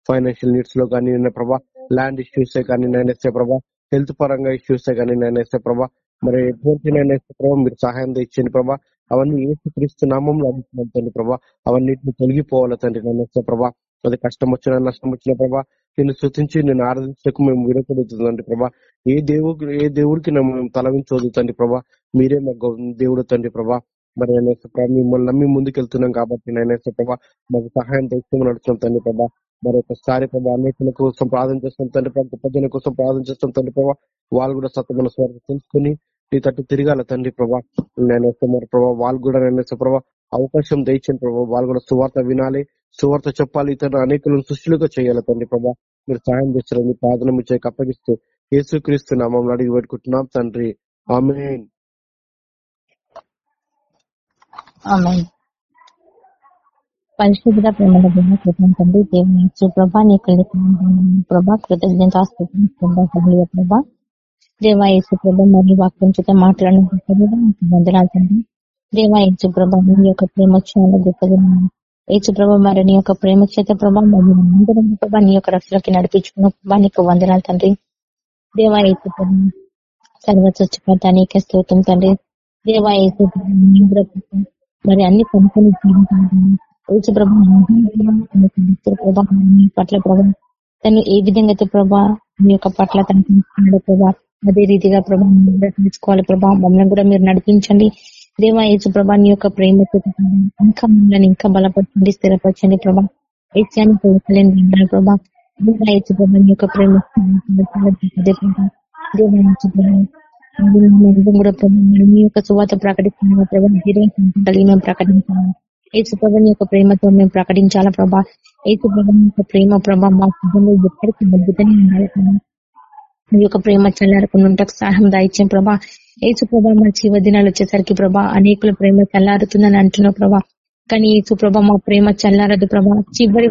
ఫైనాన్షియల్ నీడ్స్లో కానీ ప్రభా ల్యాండ్ ఇష్యూస్ కానీ నేనేస్తే ప్రభా హెల్త్ పరంగా ఇష్యూస్ కానీ నేనేస్తే ప్రభా మరి ఎటువంటి ప్రభావ మీరు సహాయం తెచ్చండి ప్రభా. అవన్నీ ఏసుక్రీస్తు నామంలో అడుగుతున్నాం తండ్రి ప్రభా. అవన్నిటిని తొలగిపోవాలి తండ్రి నేనేస్తే ప్రభా. అది కష్టం వచ్చినా నష్టం వచ్చిన ప్రభా. నేను శృతించి నేను ఆరాధించకు మేము విరకూడదండి ప్రభా. ఏ దేవుడు ఏ దేవుడికి మేము తలవించవద్దు తండ్రి ప్రభా. మీరే మా దేవుడు తండ్రి ప్రభా. మరి నేను మిమ్మల్ని నమ్మి ముందుకెళ్తున్నాం కాబట్టి నేను ప్రభా మాకు సహాయం తెచ్చుకుని నడుచున్నాం తండ్రి ప్రభా. మరి ఒకసారి ప్రభా అనేకుల కోసం ప్రార్థన చేస్తాం తండ్రి ప్రభా గొప్ప కోసం ప్రార్థన చేస్తాం తండ్రి ప్రభా. వాళ్ళు కూడా సత్యమైన స్వార్థ తెలుసుకుని నీ తట్టు తిరగాల తండ్రి ప్రభా. నేను వస్తున్నారు ప్రభా వాళ్ళు కూడా నేను ప్రభా అవకాశం దయచండి ప్రభా. వాళ్ళు కూడా సువార్త వినాలి సువార్త చెప్పాలి ఇతర అనేకులను సృష్టిలుగా చేయాలి తండ్రి ప్రభా. మీరు సాయం చేస్తారు మీ ప్రార్థన మీ చేయక అప్పగిస్తూ యేసుక్రీస్తు నామం అడిగి పెట్టుకుంటున్నాం తండ్రి. ఆమెన్. పరిశుద్ధ ప్రేమల తండ్రి దేవుని ప్రభా నీ ప్రభా కృతజ్ఞత ప్రభా. దేవాయసు ప్రభ మరియు వాక్యం చేత మాట్లాడిన వందనాలు. తండ్రి దేవాయసు ప్రభ మీ యొక్క ప్రేమ చాలా గొప్పది. ఏసు ప్రభ మరి నీ యొక్క ప్రేమ చేత మరియు మమ్మల్ని ప్రభా నీ యొక్క రక్షణకి నడిపించుకున్న. ప్రభా నీకు వందనాలు తండ్రి. దేవా ఏసు ప్రభ సర్వస్వచ్ఛపడత నీకే స్తోత్రం తండ్రి. దేవా ఏసు మరి అన్ని కొనుక్కొని ఏసు ప్రభ ప్రభా పట్ల ప్రభా తను ఏ విధంగా అయితే ప్రభా మీ యొక్క పట్ల తను ప్రభా అదే రీతిగా ప్రభా తీసుకోవాలి ప్రభా. మమ్మల్ని కూడా మీరు నడిపించండి. దేవా యేసు ప్రభా నీ యొక్క ప్రేమ ఇంకా మమ్మల్ని ఇంకా బలపరచండి స్థిరపరచండి ప్రభా. ఏసాన్ని కోరుకోలేని ప్రభా. దేవా యేసు ప్రభా నీ యొక్క ప్రేమ కూడా మీ యొక్క సువాత ప్రకటిస్తున్నాము ప్రభా. కలిగి మేము ప్రకటించాము ఏసు ప్రభా నీ యొక్క ప్రేమతో మేము ప్రకటించాలా ప్రభా? ఏసు ప్రభా యొక్క ప్రేమ ప్రభా మా కుటుంబంలో ఎప్పటికీ అద్భుతంగా ఉండాలి మీ యొక్క ప్రేమ చల్లారకుండా సహాయం దాయిచ్చాం ప్రభా. ఏసు ప్రభా మా జీవ దినాలు వచ్చేసరికి ప్రభా అనేకుల ప్రేమ చల్లారుతుందని అంటున్నావు ప్రభా. కానీ ఏసు ప్రభా మా ప్రేమ చల్లారదు ప్రభా. చివరి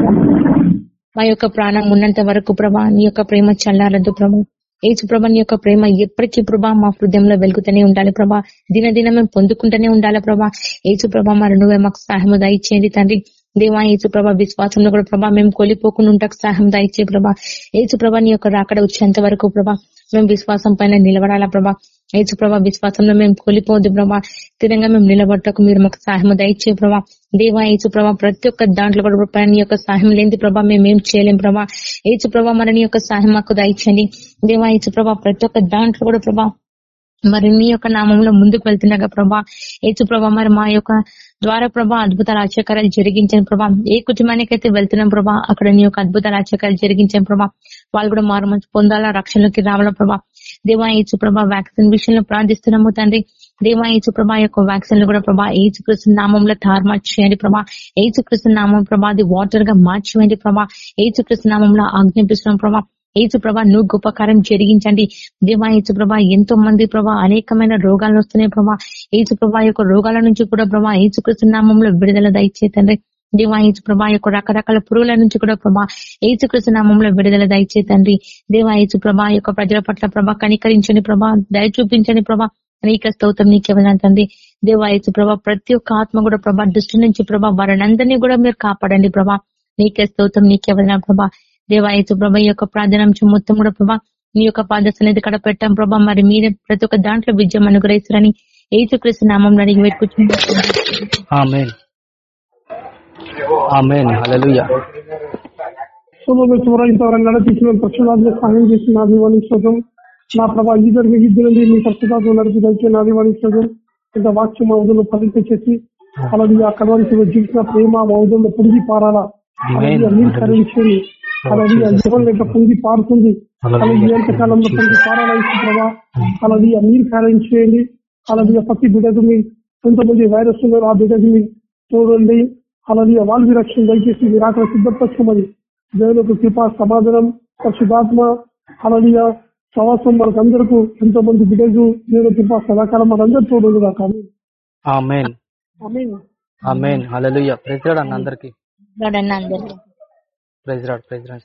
మా యొక్క ప్రాణం ఉన్నంత వరకు ప్రభా నీ యొక్క ప్రేమ చల్లారదు ప్రభా. ఏసు ప్రభా నీ యొక్క ప్రేమ ఎప్పటికీ ప్రభా మా హృదయంలో వెలుగుతూనే ఉండాలి ప్రభా. దినదినం మేము పొందుకుంటూనే ఉండాలి ప్రభా. ఏసు ప్రభా మరి నువ్వే మాకు సహాయం దయచేయండి తండ్రి. దేవా ఏసు ప్రభా విశ్వాసంలో కూడా ప్రభా మేము కొలిపోకుండా ఉంటాకు సహాయం దాయిచ్చే ప్రభా. ఏసు ప్రభా నీ యొక్క రాకడ వచ్చేంత వరకు ప్రభా మేము విశ్వాసం పైన నిలబడాలా ప్రభా. ఏసు ప్రభా విశ్వాసంలో మేము కొలిపోద్దు ప్రభా. స్థిరంగా మేము నిలబడటకు మీరు మాకు సహాయం దయచే ప్రభా. దేవా ఏసు ప్రభా ప్రతి ఒక్క దాంట్లో కూడా నీ యొక్క సహాయం లేని ప్రభా మేమేం చేయలేం ప్రభా. ఏసు ప్రభా మరి నీ యొక్క సహాయం మాకు దయచండి. దేవా ఏసు ప్రభా ప్రతి ఒక్క దాంట్లో కూడా ప్రభా మరి నీ యొక్క నామంలో ముందుకు వెళ్తున్నాగా ప్రభా ఏచు ప్రభా మరి మా యొక్క ద్వారా ప్రభా అద్భుత ఆశ్చర్యాలు జరిగించాను ప్రభా. ఏ కుటుంబానికి అయితే వెళ్తున్నాం ప్రభా అక్కడ నీ యొక్క అద్భుతాల ఆశ్చర్యాలు జరిగించాను ప్రభా. వాళ్ళు కూడా మారు మంచి పొందాలా రక్షణలోకి రావాలా ప్రభా. దేవా ఏసు ప్రభా వ్యాక్సిన్ విషయంలో ప్రార్థిస్తున్నాము తండ్రి. దేవా ఏసు ప్రభా యొక్క వ్యాక్సిన్ కూడా ప్రభా ఏసు కృష్ణ నామంలో తారుమార్చేయండి ప్రభా. ఏసు కృష్ణ నామం ప్రభా అది వాటర్గా మార్చివేయండి ప్రభా. ఏచు కృష్ణ నామంలో ఆజ్ఞాపిస్తున్నాం ప్రభా. ఏసు ప్రభా నువ్వు గొప్ప కార్యం జరిగించండి. దేవా ఏసు ప్రభా ఎంతో మంది ప్రభా అనేకమైన రోగాలు వస్తున్నాయి ప్రభా. ఏసు ప్రభా యొక్క రోగాల నుంచి కూడా ప్రభా ఏసు నామంలో విడుదల దయచేతండి దేవా ఏసు ప్రభా యొక్క రకరకాల పురుగుల నుంచి కూడా ప్రభా ఏసుకృష్ణ నామంలో విడుదల దయచే తండ్రి. దేవా ఏసు ప్రభా యొక్క ప్రజల పట్ల ప్రభా కనికరించని ప్రభా దయ చూపించని ప్రభా. అనేక స్తోత్రం నీకే వెళ్ళాను తండ్రి. దేవా ఏసు ప్రభా ప్రతి ఒక్క ఆత్మ కూడా ప్రభా దృష్టి నుంచి ప్రభా వారినందరినీ కూడా మీరు కాపాడండి ప్రభా. నీకే స్తోత్రం నీకే ప్రభా. దేవా ఏసు ప్రభా ఈ యొక్క ప్రార్థనాంశం మొత్తం కూడా ప్రభా నీ యొక్క పాదశనేది కడ పెట్టాం ప్రభా మరి మీరే ప్రతి ఒక్క దాంట్లో విజయం అనుగ్రహిస్తారని ఏసుకృష్ణ నామంలో అడిగి పెట్టుకుంటున్నాం నడిపించిన ప్రశ్నలు సహాయం చేసి నా ప్రభా ఇద్దరు ఇద్దరు మీ ప్రస్తుతాలు నడిపి దయచే నా దీవానికి ఇంత వాక్యం అవధులు ఫలిత చేసి అలాగే ఆ కలవరిశిలో జీవించిన ప్రేమ అవధుల్లో పొడిగి పారాలా. అలాగే మీరు కరించేది అలాగే ఆ జీవన యొక్క పొంగి పారుతుంది? అలాగే ఎంతకాలంలో పొంగి పారాలా ఇచ్చిన ప్రభా అలాగే ఆ మీరు కరించేయండి అలాగే ప్రతి బిడ్డకు మీ కొంతమంది వైరస్ ఉన్నారు. ఆ బిడ్డకి మీ చూడండి అలాగే వాళ్ళు రక్షణ దయచేసి మీరు అక్కడ సిద్ధపరచుకోమని దేవులకు కృప సమాధానం పరిశుధాత్మ అలాగే సవాసం మనకందరకు ఎంతో మంది బిడ్డలు దేవుని కృప సదాకాలం మనందరూ చూడదు కానీ ఆమెన్. ఆమెన్. ప్రైజ్ రాడ్ అన్న అందరికి. అందరికీ. Praise lord praise lord